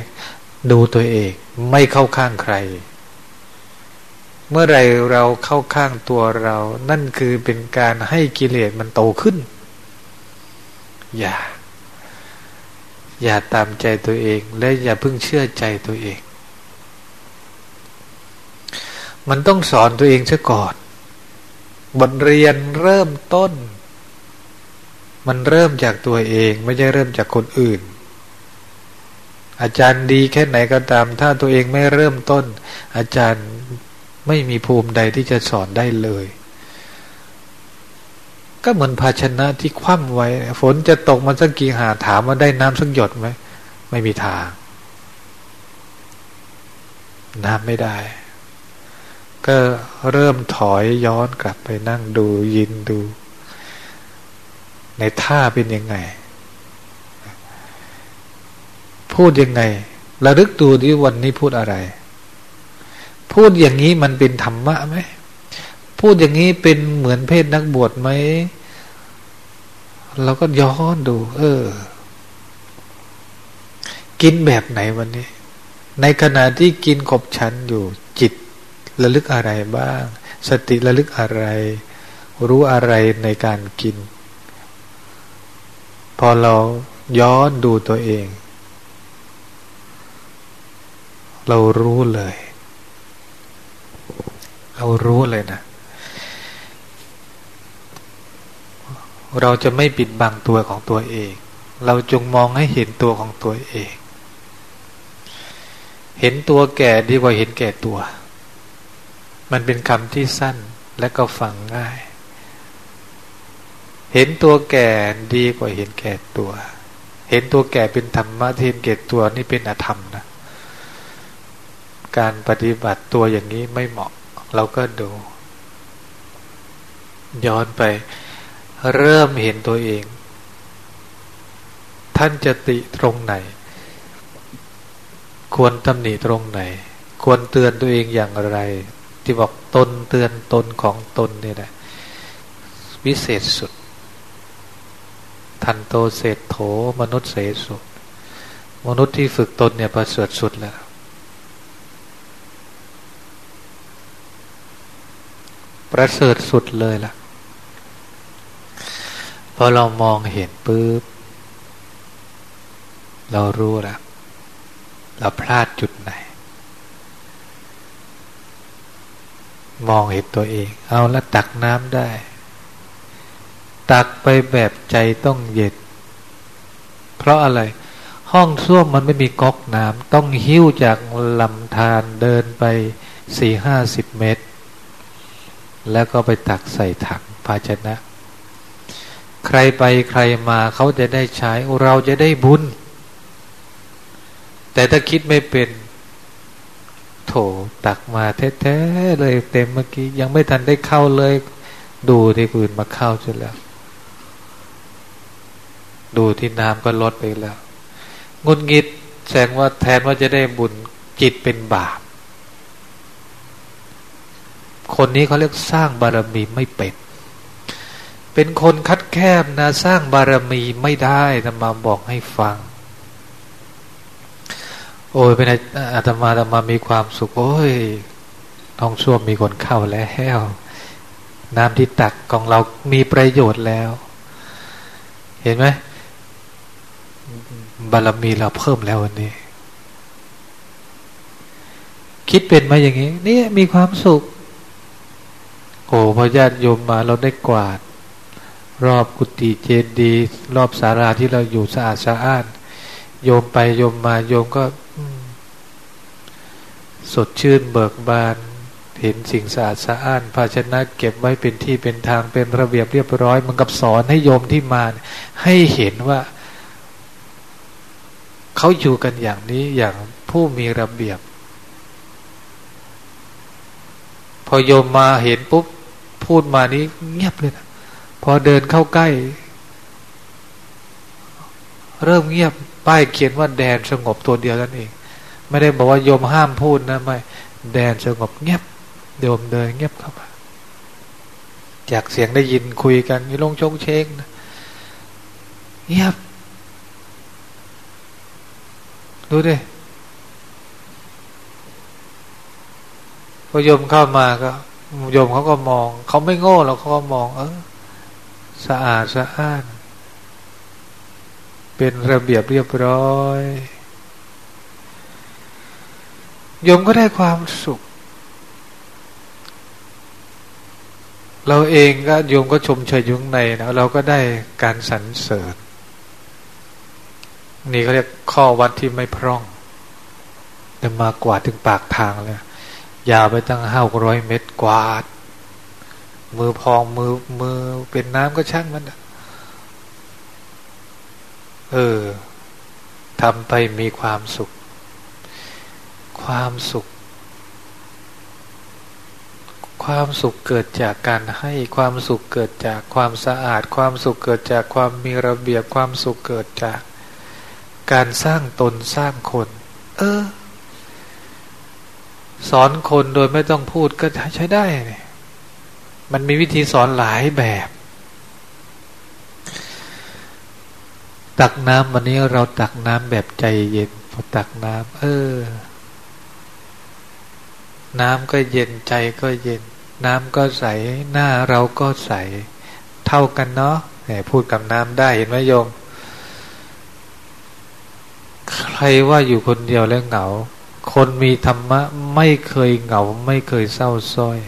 ดูตัวเองไม่เข้าข้างใคร เมื่อไรเราเข้าข้างตัวเรา นั่นคือเป็นการให้กิเลสมันโตขึ้น อย่า อย่าตามใจตัวเอง และอย่าเพิ่งเชื่อใจตัวเอง มันต้องสอนตัวเองซะก่อน บทเรียนเริ่มต้น มันเริ่มจากตัวเองไม่ใช่เริ่มจากคนอื่น อาจารย์ดีแค่ไหนก็ตาม ถ้าตัวเองไม่เริ่มต้น อาจารย์ไม่มีภูมิใดที่จะสอนได้เลย ก็เหมือนภาชนะที่คว่ำไว้ ฝนจะตกมาสักกี่หาถามว่าได้น้ำสักหยดไหมไม่มีทางน้ำไม่ได้ ก็เริ่มถอยย้อนกลับไปนั่งดูยินดู ในท่าเป็นยังไง พูดยังไงระลึกดูที่วันนี้พูดอะไร พูดอย่างนี้มันเป็นธรรมะไหมพูดอย่างนี้เป็นเหมือนเพศนักบวชไหมเราก็ย้อนดู เออ กินแบบไหนวันนี้ ในขณะที่กินขบฉันอยู่ ระลึกอะไรบ้าง สติระลึกอะไร รู้อะไรในการกิน พอเราย้อนดูตัวเอง เรารู้เลย เรารู้เลยนะ เราจะไม่ปิดบังตัวของตัวเอง เราจงมองให้เห็นตัวของตัวเอง เห็นตัวแก่ดีกว่าเห็นแก่ตัว มันเป็นคำที่สั้นและก็ฟังง่าย เห็นตัวแก่ดีกว่าเห็นแก่ตัว เห็นตัวแก่เป็นธรรมะที่เห็นแก่ตัวนี่เป็นอธรรมนะ การปฏิบัติตัวอย่างนี้ไม่เหมาะ เราก็ดู ย้อนไป เริ่มเห็นตัวเอง ท่านจะติตรงไหน ควรตำหนิตรงไหน ควรเตือนตัวเองอย่างไร ที่บอกตนเตือนตนของตนเนี่ยนะวิเศษสุด ทันโตเศษโถมนุษย์เศษสุด มนุษย์ที่ฝึกตนเนี่ยประเสริฐสุดแล้ว ประเสริฐสุดเลยล่ะพอเรามองเห็นปุ๊บเรารู้แล้วเราพลาดจุดไหน มองเห็นตัวเอง เอาละตักน้ำได้ ตักไปแบบใจต้องเย็น เพราะอะไร ห้องส้วมมันไม่มีก๊อกน้ำต้องหิ้วจากลำธารเดินไปสี่ห้าสิบเมตร แล้วก็ไปตักใส่ถังภาชนะ ใครไปใครมาเขาจะได้ใช้เราจะได้บุญ แต่ถ้าคิดไม่เป็น ตักมาแท้ๆเลยเต็มเมื่อกี้ยังไม่ทันได้เข้าเลย ดูที่อื่นมาเข้าจนแล้ว ดูที่น้ำก็ลดไปแล้วงุนงิดแสดงว่าแทนว่าจะได้บุญจิตเป็นบาป คนนี้เขาเรียกสร้างบารมีไม่เป็น เป็นคนคัดแคบนะ สร้างบารมีไม่ได้นะมาบอกให้ฟัง โอ้ยเป็นอาตมาอาตมามีความสุข โอ้ยท้องช่วมมีคนเข้าแล้วน้ำที่ตักของเรามีประโยชน์แล้ว เห็นไหมบารมีเราเพิ่มแล้ววันนี้ คิดเป็นมาอย่างนี้ นี่มีความสุขโอ้พอญาติโยมมาเราได้กวาด รอบกุฏิเจดีย์รอบสาราที่เราอยู่สะอาดสะอ้าน โยมไปโยมมาโยมก็ สดชื่นเบิกบาน เห็นสิ่งสะอาดสะอ้าน ภาชนะเก็บไว้เป็นที่เป็นทางเป็นระเบียบเรียบร้อยมันกับสอนให้โยมที่มา ให้เห็นว่าเขาอยู่กันอย่างนี้อย่างผู้มีระเบียบ พอโยมมาเห็นปุ๊บพูดมานี้เงียบเลยนะพอเดินเข้าใกล้ เริ่มเงียบป้ายเขียนว่าแดนสงบตัวเดียวนั่นเอง ไม่ได้บอกว่าโยมห้ามพูดนะไม่ แดนสงบเงียบโยมเดินเงียบเข้ามาอยากเสียงได้ยินคุยกันมีลงชงเชงนะเงียบ ดูดิพอโยมเข้ามาก็โยมเขาก็มอง เขาไม่โง่หรอกเขาก็มอง เออสะอาดสะอ้าน เป็นระเบียบเรียบร้อย โยมก็ได้ความสุข เราเองก็โยมก็ชมเชยยุ่งในนะเราก็ได้การสรรเสริญนี่เขาเรียกข้อวัดที่ไม่พร่องจะมากวาดถึงปากทางเลยยาวไปตั้งห้าร้อยเมตรกวาด มือพองมือมือเป็นน้ำก็ช่างมันเออทำไปมีความสุข ความสุข ความสุขเกิดจากการให้ความสุขเกิดจากความสะอาด ความสุขเกิดจากความมีระเบียบความสุขเกิดจาก การสร้างตนสร้างคน เออ สอนคนโดยไม่ต้องพูดก็ใช้ได้เนี่ยมันมีวิธีสอนหลายแบบ ตักน้ำวันนี้เราตักน้ำแบบใจเย็นพอตักน้ำเออ น้ำก็เย็นใจก็เย็น น้ำก็ใส หน้าเราก็ใส เท่ากันเนาะพูดกับน้ำได้เห็นไหมโยม ใครว่าอยู่คนเดียวแล้วเหงา คนมีธรรมะไม่เคยเหงา ไม่เคยเศร้าส้อย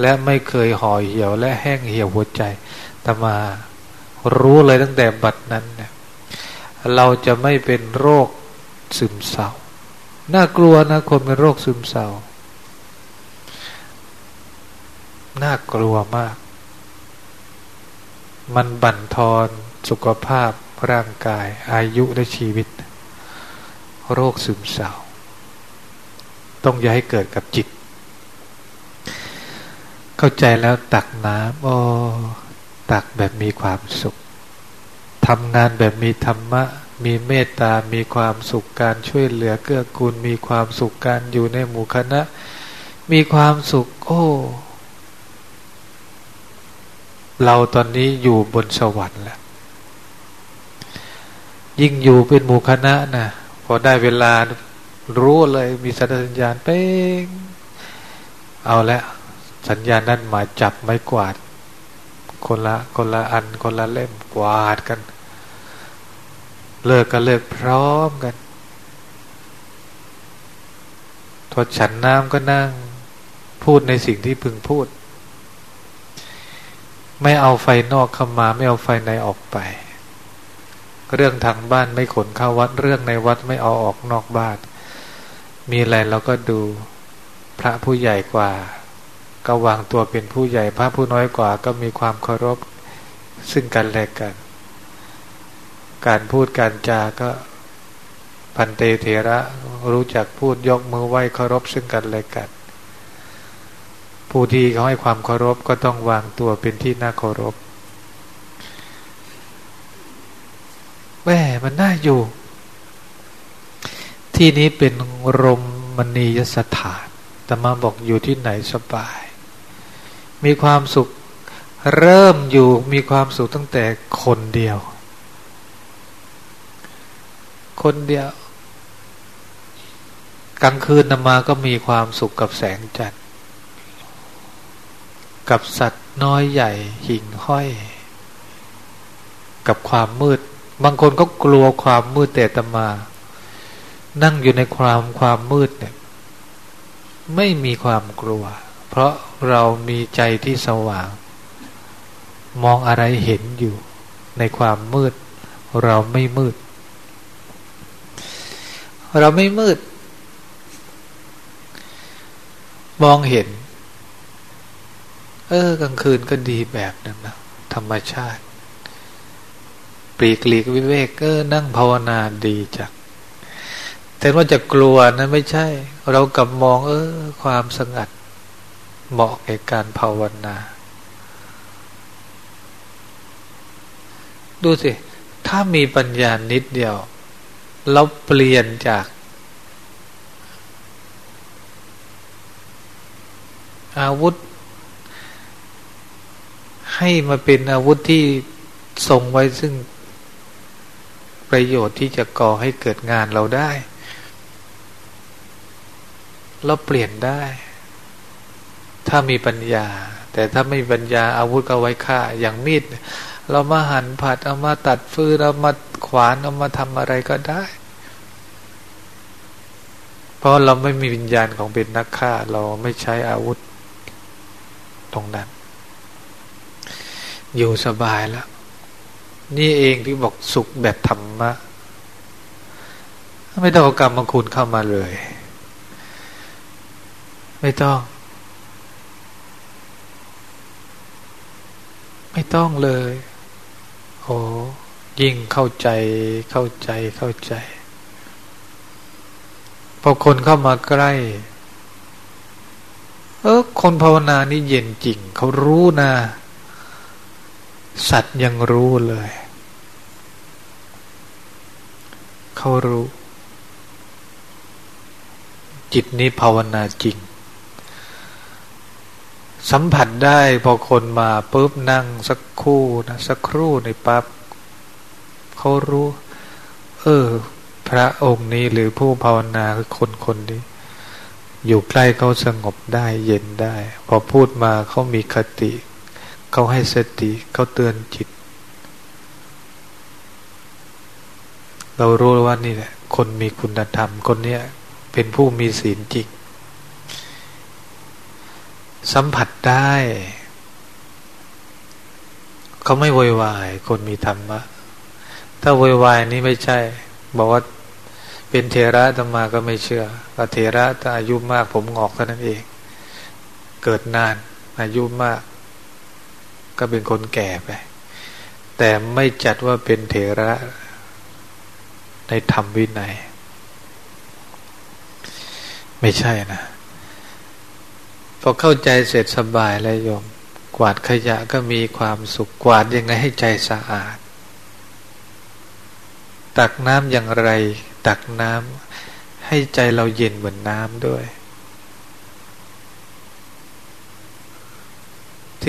และไม่เคยห่อเหี่ยว และแห้งเหี่ยวหัวใจแต่มารู้เลยตั้งแต่บัดนั้นเนี่ยเราจะไม่เป็นโรคซึมเศร้า น่ากลัวนะคนเป็นโรคซึมเศร้า น่ากลัวมาก มันบั่นทอนสุขภาพร่างกาย อายุและชีวิต โรคซึมเศร้า ต้องอย่าให้เกิดกับจิต เข้าใจแล้วตักน้ำโอ้ตักแบบมีความสุขทำงานแบบมีธรรมะ มีเมตตา มีความสุขการช่วยเหลือเกื้อกูล มีความสุขการอยู่ในหมู่คณะ มีความสุข โอ้ เราตอนนี้อยู่บนสวรรค์แล้วยิ่งอยู่เป็นหมู่คณะนะพอได้เวลารู้เลยมีสัญญาณเป้งเอาละสัญญาณนั้นมาจับไม้กวาด คนละคนละอันคนละเล่มกวาดกัน เลิกก็เลิกพร้อมกันทดฉันน้ำก็นั่ง พูดในสิ่งที่พึงพูด ไม่เอาไฟนอกเข้ามา ไม่เอาไฟในออกไป เรื่องทางบ้านไม่ขนเข้าวัด เรื่องในวัดไม่เอาออกนอกบ้าน มีอะไรเราก็ดูพระผู้ใหญ่กว่า ก็วางตัวเป็นผู้ใหญ่ พระผู้น้อยกว่า ก็มีความเคารพซึ่งกันและกัน การพูดการจาก็พันเตเถระรู้จักพูดยกมือไหว้เคารพซึ่งกันและกัน ผู้ที่เขาให้ความเคารพก็ต้องวางตัวเป็นที่น่าเคารพแม่มันน่าอยู่ ที่นี้เป็นรมมณียสถานแต่มาบอกอยู่ที่ไหนสบาย มีความสุขเริ่มอยู่มีความสุขตั้งแต่คนเดียว คนเดียว กลางคืนนมาก็มีความสุขกับแสงจันทร์ กับสัตว์น้อยใหญ่หิ่งห้อย กับความมืด บางคนก็กลัวความมืดแต่ตมา นั่งอยู่ในความความมืดเนี่ยไม่มีความกลัว เพราะเรามีใจที่สว่าง มองอะไรเห็นอยู่ ในความมืด เราไม่มืด เราไม่มืด มองเห็น เออกลางคืนก็ดีแบบนึงนะธรรมชาติ ปลีกหลีกวิเวกก็นั่งภาวนาดีจักแต่ว่าจะกลัวนะไม่ใช่ เรากลับมอง เออ ความสงัด เหมาะแก่การภาวนา ดูสิ ถ้ามีปัญญานิดเดียว เราเปลี่ยนจากอาวุธ ให้มาเป็นอาวุธที่ทรงไว้ซึ่งประโยชน์ที่จะก่อให้เกิดงานเราได้ เราเปลี่ยนได้ ถ้ามีปัญญา แต่ถ้าไม่มีปัญญาอาวุธก็ไว้ฆ่า อย่างมีด เรามาหั่นผัดเอามาตัดฟืนเอามาขวานเอามาทำอะไรก็ได้ เพราะเราไม่มีวิญญาณของเป็นนักฆ่า เราไม่ใช้อาวุธตรงนั้น อยู่สบายแล้ว นี่เองที่บอกสุขแบบธรรมะ ไม่ต้องเอากรรมคุณเข้ามาเลย ไม่ต้อง ไม่ต้องเลย โอ้ยิ่งเข้าใจเข้าใจเข้าใจ พอคนเข้ามาใกล้ เออคนภาวนานี่เย็นจริง เขารู้นะ สัตว์ยังรู้เลย เขารู้ จิตนี้ภาวนาจริง สัมผัสได้พอคนมาปุ๊บนั่งสักคู่นะสักครู่ในปับ๊บเขารู้ เออ พระองค์นี้หรือผู้ภาวนาคือคนคนนี้ อยู่ใกล้เขาสงบได้เย็นได้ พอพูดมาเขามีคติ เขาให้สติเขาเตือนจิต เรารู้ว่านี่แหละ คนมีคุณธรรม คนเนี้ยเป็นผู้มีศีลจริงสัมผัสได้ เขาไม่โวยวาย คนมีธรรมะ ถ้าโวยวายนี่ไม่ใช่ บอกว่าเป็นเทระธรรมาก็ไม่เชื่อว่าเทระถ้าอายุมากผมงอกเท่านั้นเอง เกิดนาน อายุมาก ก็เป็นคนแก่ไป แต่ไม่จัดว่าเป็นเถระในธรรมวินัย ไม่ใช่นะพอเข้าใจเสร็จสบายแล้วโยม กวาดขยะก็มีความสุขกวาดยังไงให้ใจสะอาด ตักน้ำอย่างไร ตักน้ำให้ใจเราเย็นเหมือนน้ำด้วย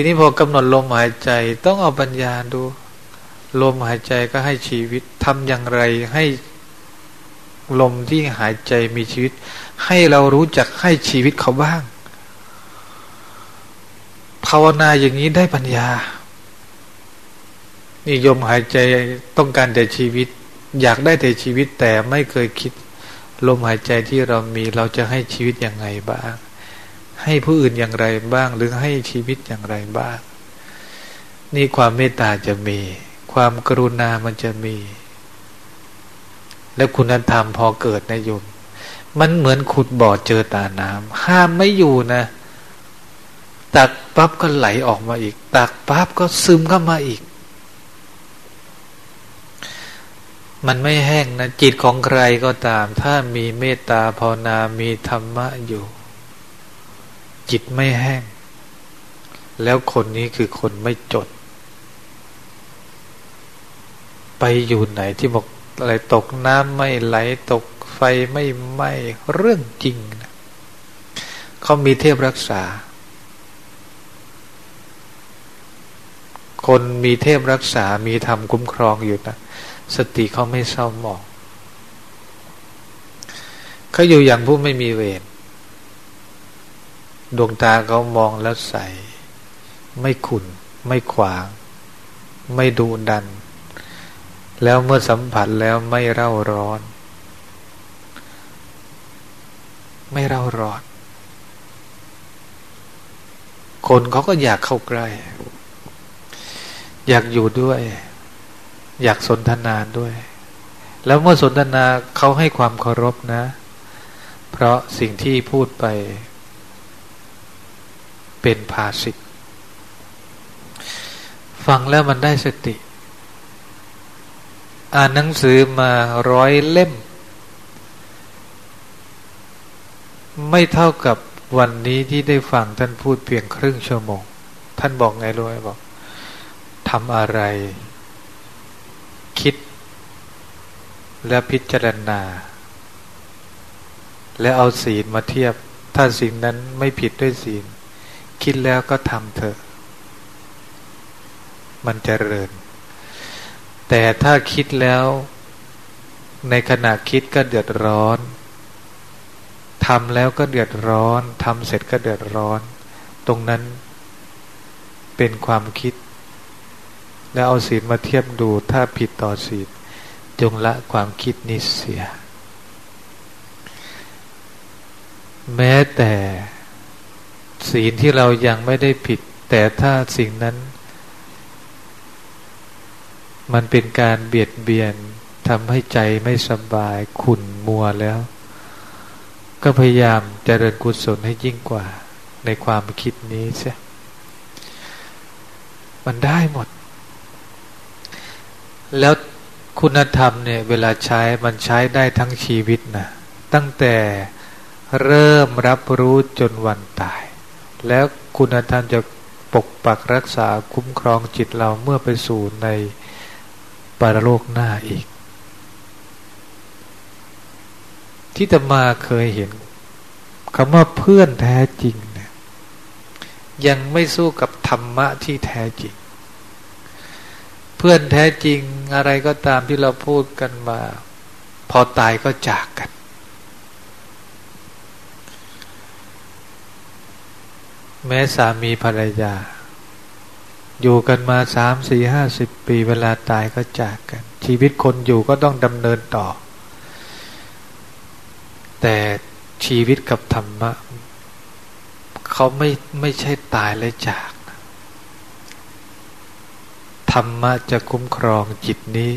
ทีนี้พอกำหนดลมหายใจต้องเอาปัญญาดู ลมหายใจก็ให้ชีวิตทำอย่างไรให้ลมที่หายใจมีชีวิต ให้เรารู้จักให้ชีวิตเขาบ้าง ภาวนาอย่างนี้ได้ปัญญา นิยมหายใจต้องการแต่ชีวิต อยากได้แต่ชีวิตแต่ไม่เคยคิด ลมหายใจที่เรามีเราจะให้ชีวิตย่างไงบ้าง ให้ผู้อื่นอย่างไรบ้าง หรือให้ชีวิตอย่างไรบ้าง นี่ความเมตตาจะมี ความกรุณามันจะมี แล้วคุณธรรมพอเกิดนะโยมมันเหมือนขุดบ่อเจอตาน้ำห้ามไม่อยู่นะ ตักปั๊บก็ไหลออกมาอีก ตักปั๊บก็ซึมเข้ามาอีก มันไม่แห้งนะ จิตของใครก็ตาม ถ้ามีเมตตาภาวนา มีธรรมะอยู่ จิตไม่แห้ง แล้วคนนี้คือคนไม่จด ไปอยู่ไหนที่บอกอะไรตกน้ำไม่ไหลตกไฟไม่ไหม้เรื่องจริงนะเขามีเทพรักษา คนมีเทพรักษา มีธรรมคุ้มครองอยู่นะสติเขาไม่เศร้าหมองเขาอยู่อย่างผู้ไม่มีเวร ดวงตาเขามองแล้วใส ไม่ขุนไม่ขวาง ไม่ดูดัน แล้วเมื่อสัมผัสแล้วไม่เร่าร้อน ไม่เร่าร้อน คนเขาก็อยากเข้าใกล้ อยากอยู่ด้วย อยากสนทนาด้วย แล้วเมื่อสนทนาเขาให้ความเคารพนะ เพราะสิ่งที่พูดไป เป็นภาสิตฟังแล้วมันได้สติ อ่านหนังสือมาร้อยเล่ม ไม่เท่ากับวันนี้ที่ได้ฟังท่านพูดเพียงครึ่งชั่วโมง ท่านบอกไงรู้ไหมบอกทำอะไร คิด และพิจารณา และเอาศีลมาเทียบ ถ้าสิ่งนั้นไม่ผิดด้วยศีล คิดแล้วก็ทำเถอะ มันจเจริญ แต่ถ้าคิดแล้วในขณะคิดก็เดือดร้อนทำแล้วก็เดือดร้อนทำเสร็จก็เดือดร้อน ตรงนั้นเป็นความคิด แล้วเอาศีลมาเทียบดูถ้าผิดต่อศีลจงละความคิดนี้เสีย แม้แต่ ศีลที่เรายังไม่ได้ผิด แต่ถ้าสิ่งนั้น มันเป็นการเบียดเบียนทำให้ใจไม่สบายขุ่นมัวแล้ว ก็พยายามเจริญกุศลให้ยิ่งกว่า ในความคิดนี้ใช่มันได้หมด แล้วคุณธรรมเนี่ย เวลาใช้มันใช้ได้ทั้งชีวิตนะตั้งแต่เริ่มรับรู้จนวันตาย แล้วคุณธรรมจะปกปักรักษาคุ้มครองจิตเราเมื่อไปสู่ในปารโลกหน้าอีก ที่ตมาเคยเห็นคำว่าเพื่อนแท้จริงเนี่ยยังไม่สู้กับธรรมะที่แท้จริง เพื่อนแท้จริงอะไรก็ตามที่เราพูดกันมา พอตายก็จากกัน แม้สามีภรรยา อยู่กันมาสามสี่ห้าสิบปีเวลาตายก็จากกัน ชีวิตคนอยู่ก็ต้องดำเนินต่อ แต่ชีวิตกับธรรมะเขาไม่ไม่ใช่ตายและจาก ธรรมะจะคุ้มครองจิตนี้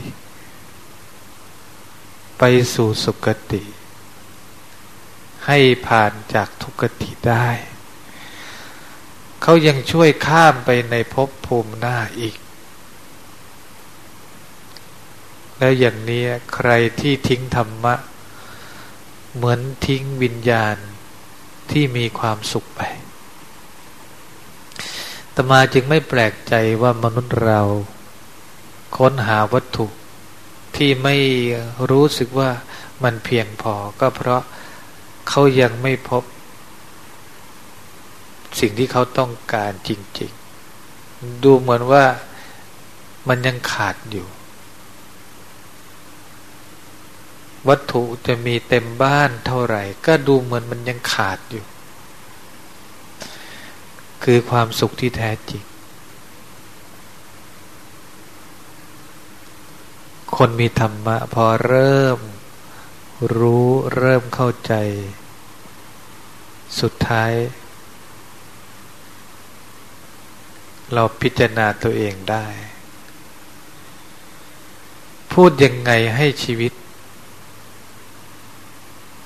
ไปสู่สุคติ ให้ผ่านจากทุกขติได้ เขายังช่วยข้ามไปในภพภูมิหน้าอีก แล้วอย่างนี้ใครที่ทิ้งธรรมะ เหมือนทิ้งวิญญาณที่มีความสุขไปตมาจึงไม่แปลกใจว่ามนุษย์เรา ค้นหาวัตถุที่ไม่รู้สึกว่ามันเพียงพอก็เพราะเขายังไม่พบ สิ่งที่เขาต้องการจริง ๆ ดูเหมือนว่ามันยังขาดอยู่ วัตถุจะมีเต็มบ้านเท่าไหร่ ก็ดูเหมือนมันยังขาดอยู่ คือความสุขที่แท้จริง คนมีธรรมะ พอเริ่มรู้เริ่มเข้าใจ สุดท้าย เราพิจารณาตัวเองได้ พูดยังไงให้ชีวิต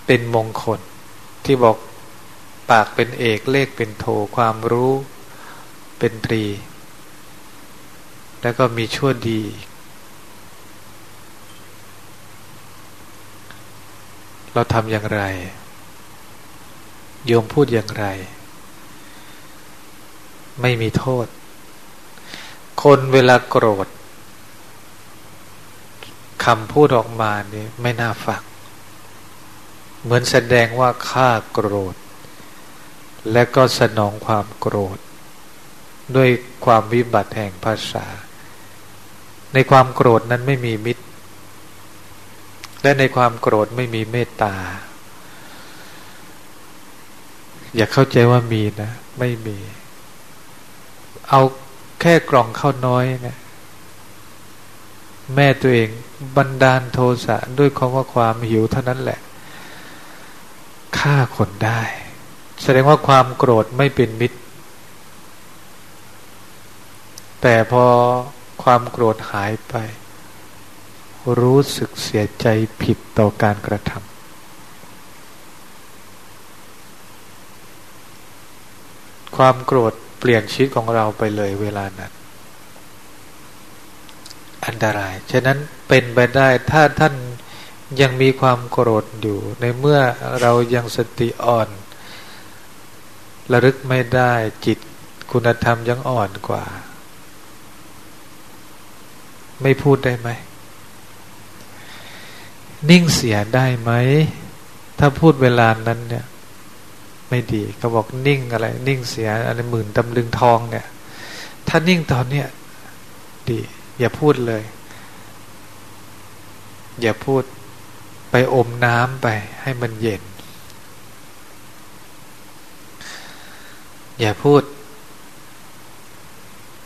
เป็นมงคล ที่บอกปากเป็นเอกเลขเป็นโทความรู้เป็นตรี แล้วก็มีชั่วดี เราทำอย่างไร โยมพูดอย่างไร ไม่มีโทษ คนเวลาโกรธคำพูดออกมานี่ไม่น่าฟังเหมือนแสดงว่าข้าโกรธ และก็สนองความโกรธ ด้วยความวิบัติแห่งภาษา ในความโกรธนั้นไม่มีมิตร และในความโกรธไม่มีเมตตา อย่าเข้าใจว่ามีนะ ไม่มี เอา แค่กล่องข้าวน้อยเนะี่ยแม่ตัวเองบันดาลโทสะด้วยคำว่าความหิวเท่านั้นแหละฆ่าคนได้ แสดงว่าความโกรธไม่เป็นมิตร แต่พอความโกรธหายไป รู้สึกเสียใจผิดต่อการกระทำความโกรธ ปลี่ยนชีวิตของเราไปเลยเวลานั้น อันตราย ฉะนั้นเป็นไปได้ถ้าท่านยังมีความโกรธอยู่ ในเมื่อเรายังสติอ่อนระลึกไม่ได้จิตคุณธรรมยังอ่อนกว่า ไม่พูดได้ไหม นิ่งเสียได้ไหม ถ้าพูดเวลานั้นเนี่ย ไม่ดีเขาบอกนิ่งอะไร นิ่งเสียอะไรหมื่นตำลึงทองเนี่ย ถ้านิ่งตอนเนี้ยดี อย่าพูดเลย อย่าพูดไปอมน้ำไป ให้มันเย็น อย่าพูด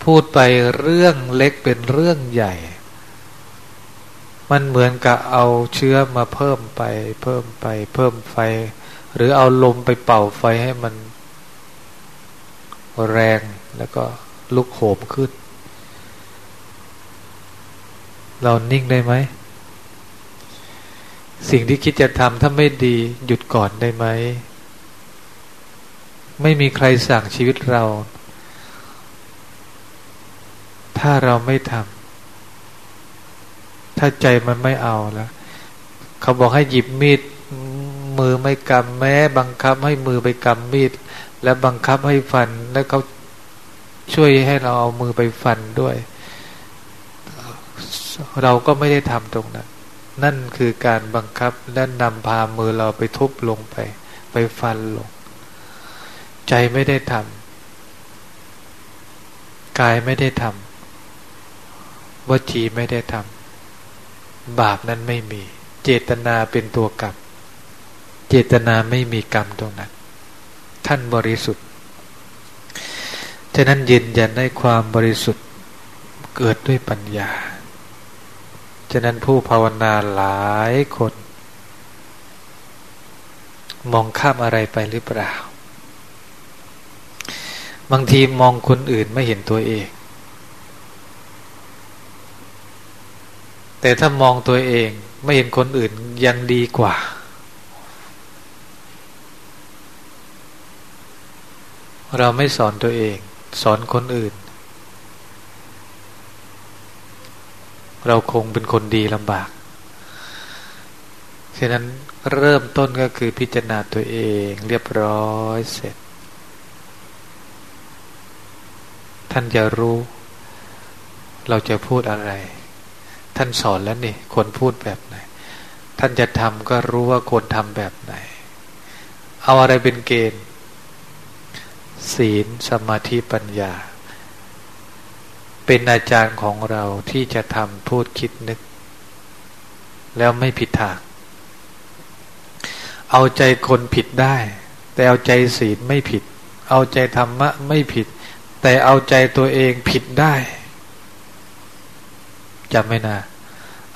พูดไปเรื่องเล็กเป็นเรื่องใหญ่ มันเหมือนกับเอาเชื้อมาเพิ่มไป เพิ่มไป เพิ่มไฟ หรือเอาลมไปเป่าไฟให้มันแรงแล้วก็ลุกโหมขึ้น เรานิ่งได้ไหม สิ่งที่คิดจะทำถ้าไม่ดีหยุดก่อนได้ไหม ไม่มีใครสั่งชีวิตเรา ถ้าเราไม่ทำถ้าใจมันไม่เอาแล้วเขาบอกให้หยิบมีด มือไม่กำแม้ บังคับให้มือไปกำมีดและบังคับให้ฟันแล้วเขาช่วยให้เราเอามือไปฟันด้วย เราก็ไม่ได้ทำตรงนั้น นั่นคือการบังคับและนำพามือเราไปทุบลงไป ไปฟันลง ใจไม่ได้ทำกายไม่ได้ทำวจีไม่ได้ทำบาปนั้นไม่มี เจตนาเป็นตัวกรรม เจตนาไม่มีกรรมตรงนั้น ท่านบริสุทธิ์ ฉะนั้นยืนยันได้ความบริสุทธิ์เกิดด้วยปัญญา ฉะนั้นผู้ภาวนาหลายคน มองข้ามอะไรไปหรือเปล่า บางทีมองคนอื่นไม่เห็นตัวเอง แต่ถ้ามองตัวเองไม่เห็นคนอื่นยังดีกว่า เราไม่สอนตัวเอง สอนคนอื่น เราคงเป็นคนดีลำบาก ฉะนั้นเริ่มต้นก็คือพิจารณาตัวเองเรียบร้อยเสร็จ ท่านจะรู้ เราจะพูดอะไร ท่านสอนแล้วนี่คนพูดแบบไหน ท่านจะทำก็รู้ว่าควรทำแบบไหน เอาอะไรเป็นเกณฑ์ ศีลสมาธิปัญญา เป็นอาจารย์ของเราที่จะทำพูดคิดนึก แล้วไม่ผิดทางเอาใจคนผิดได้ แต่เอาใจศีลไม่ผิด เอาใจธรรมะไม่ผิด แต่เอาใจตัวเองผิดได้จำไม่นา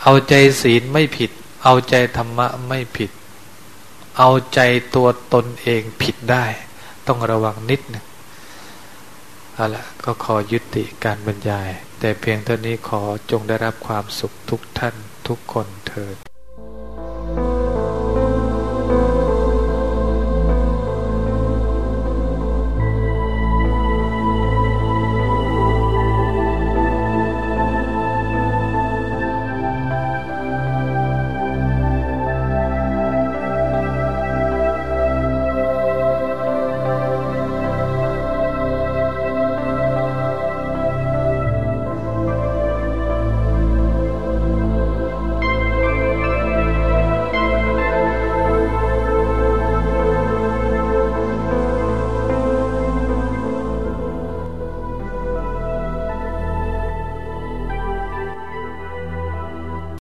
เอาใจศีลไม่ผิด เอาใจธรรมะไม่ผิด เอาใจตัวตนเองผิดได้ ต้องระวังนิดนึงเอาละก็ขอยุติการบรรยาย แต่เพียงเท่านี้ขอจงได้รับความสุขทุกท่านทุกคนเถิด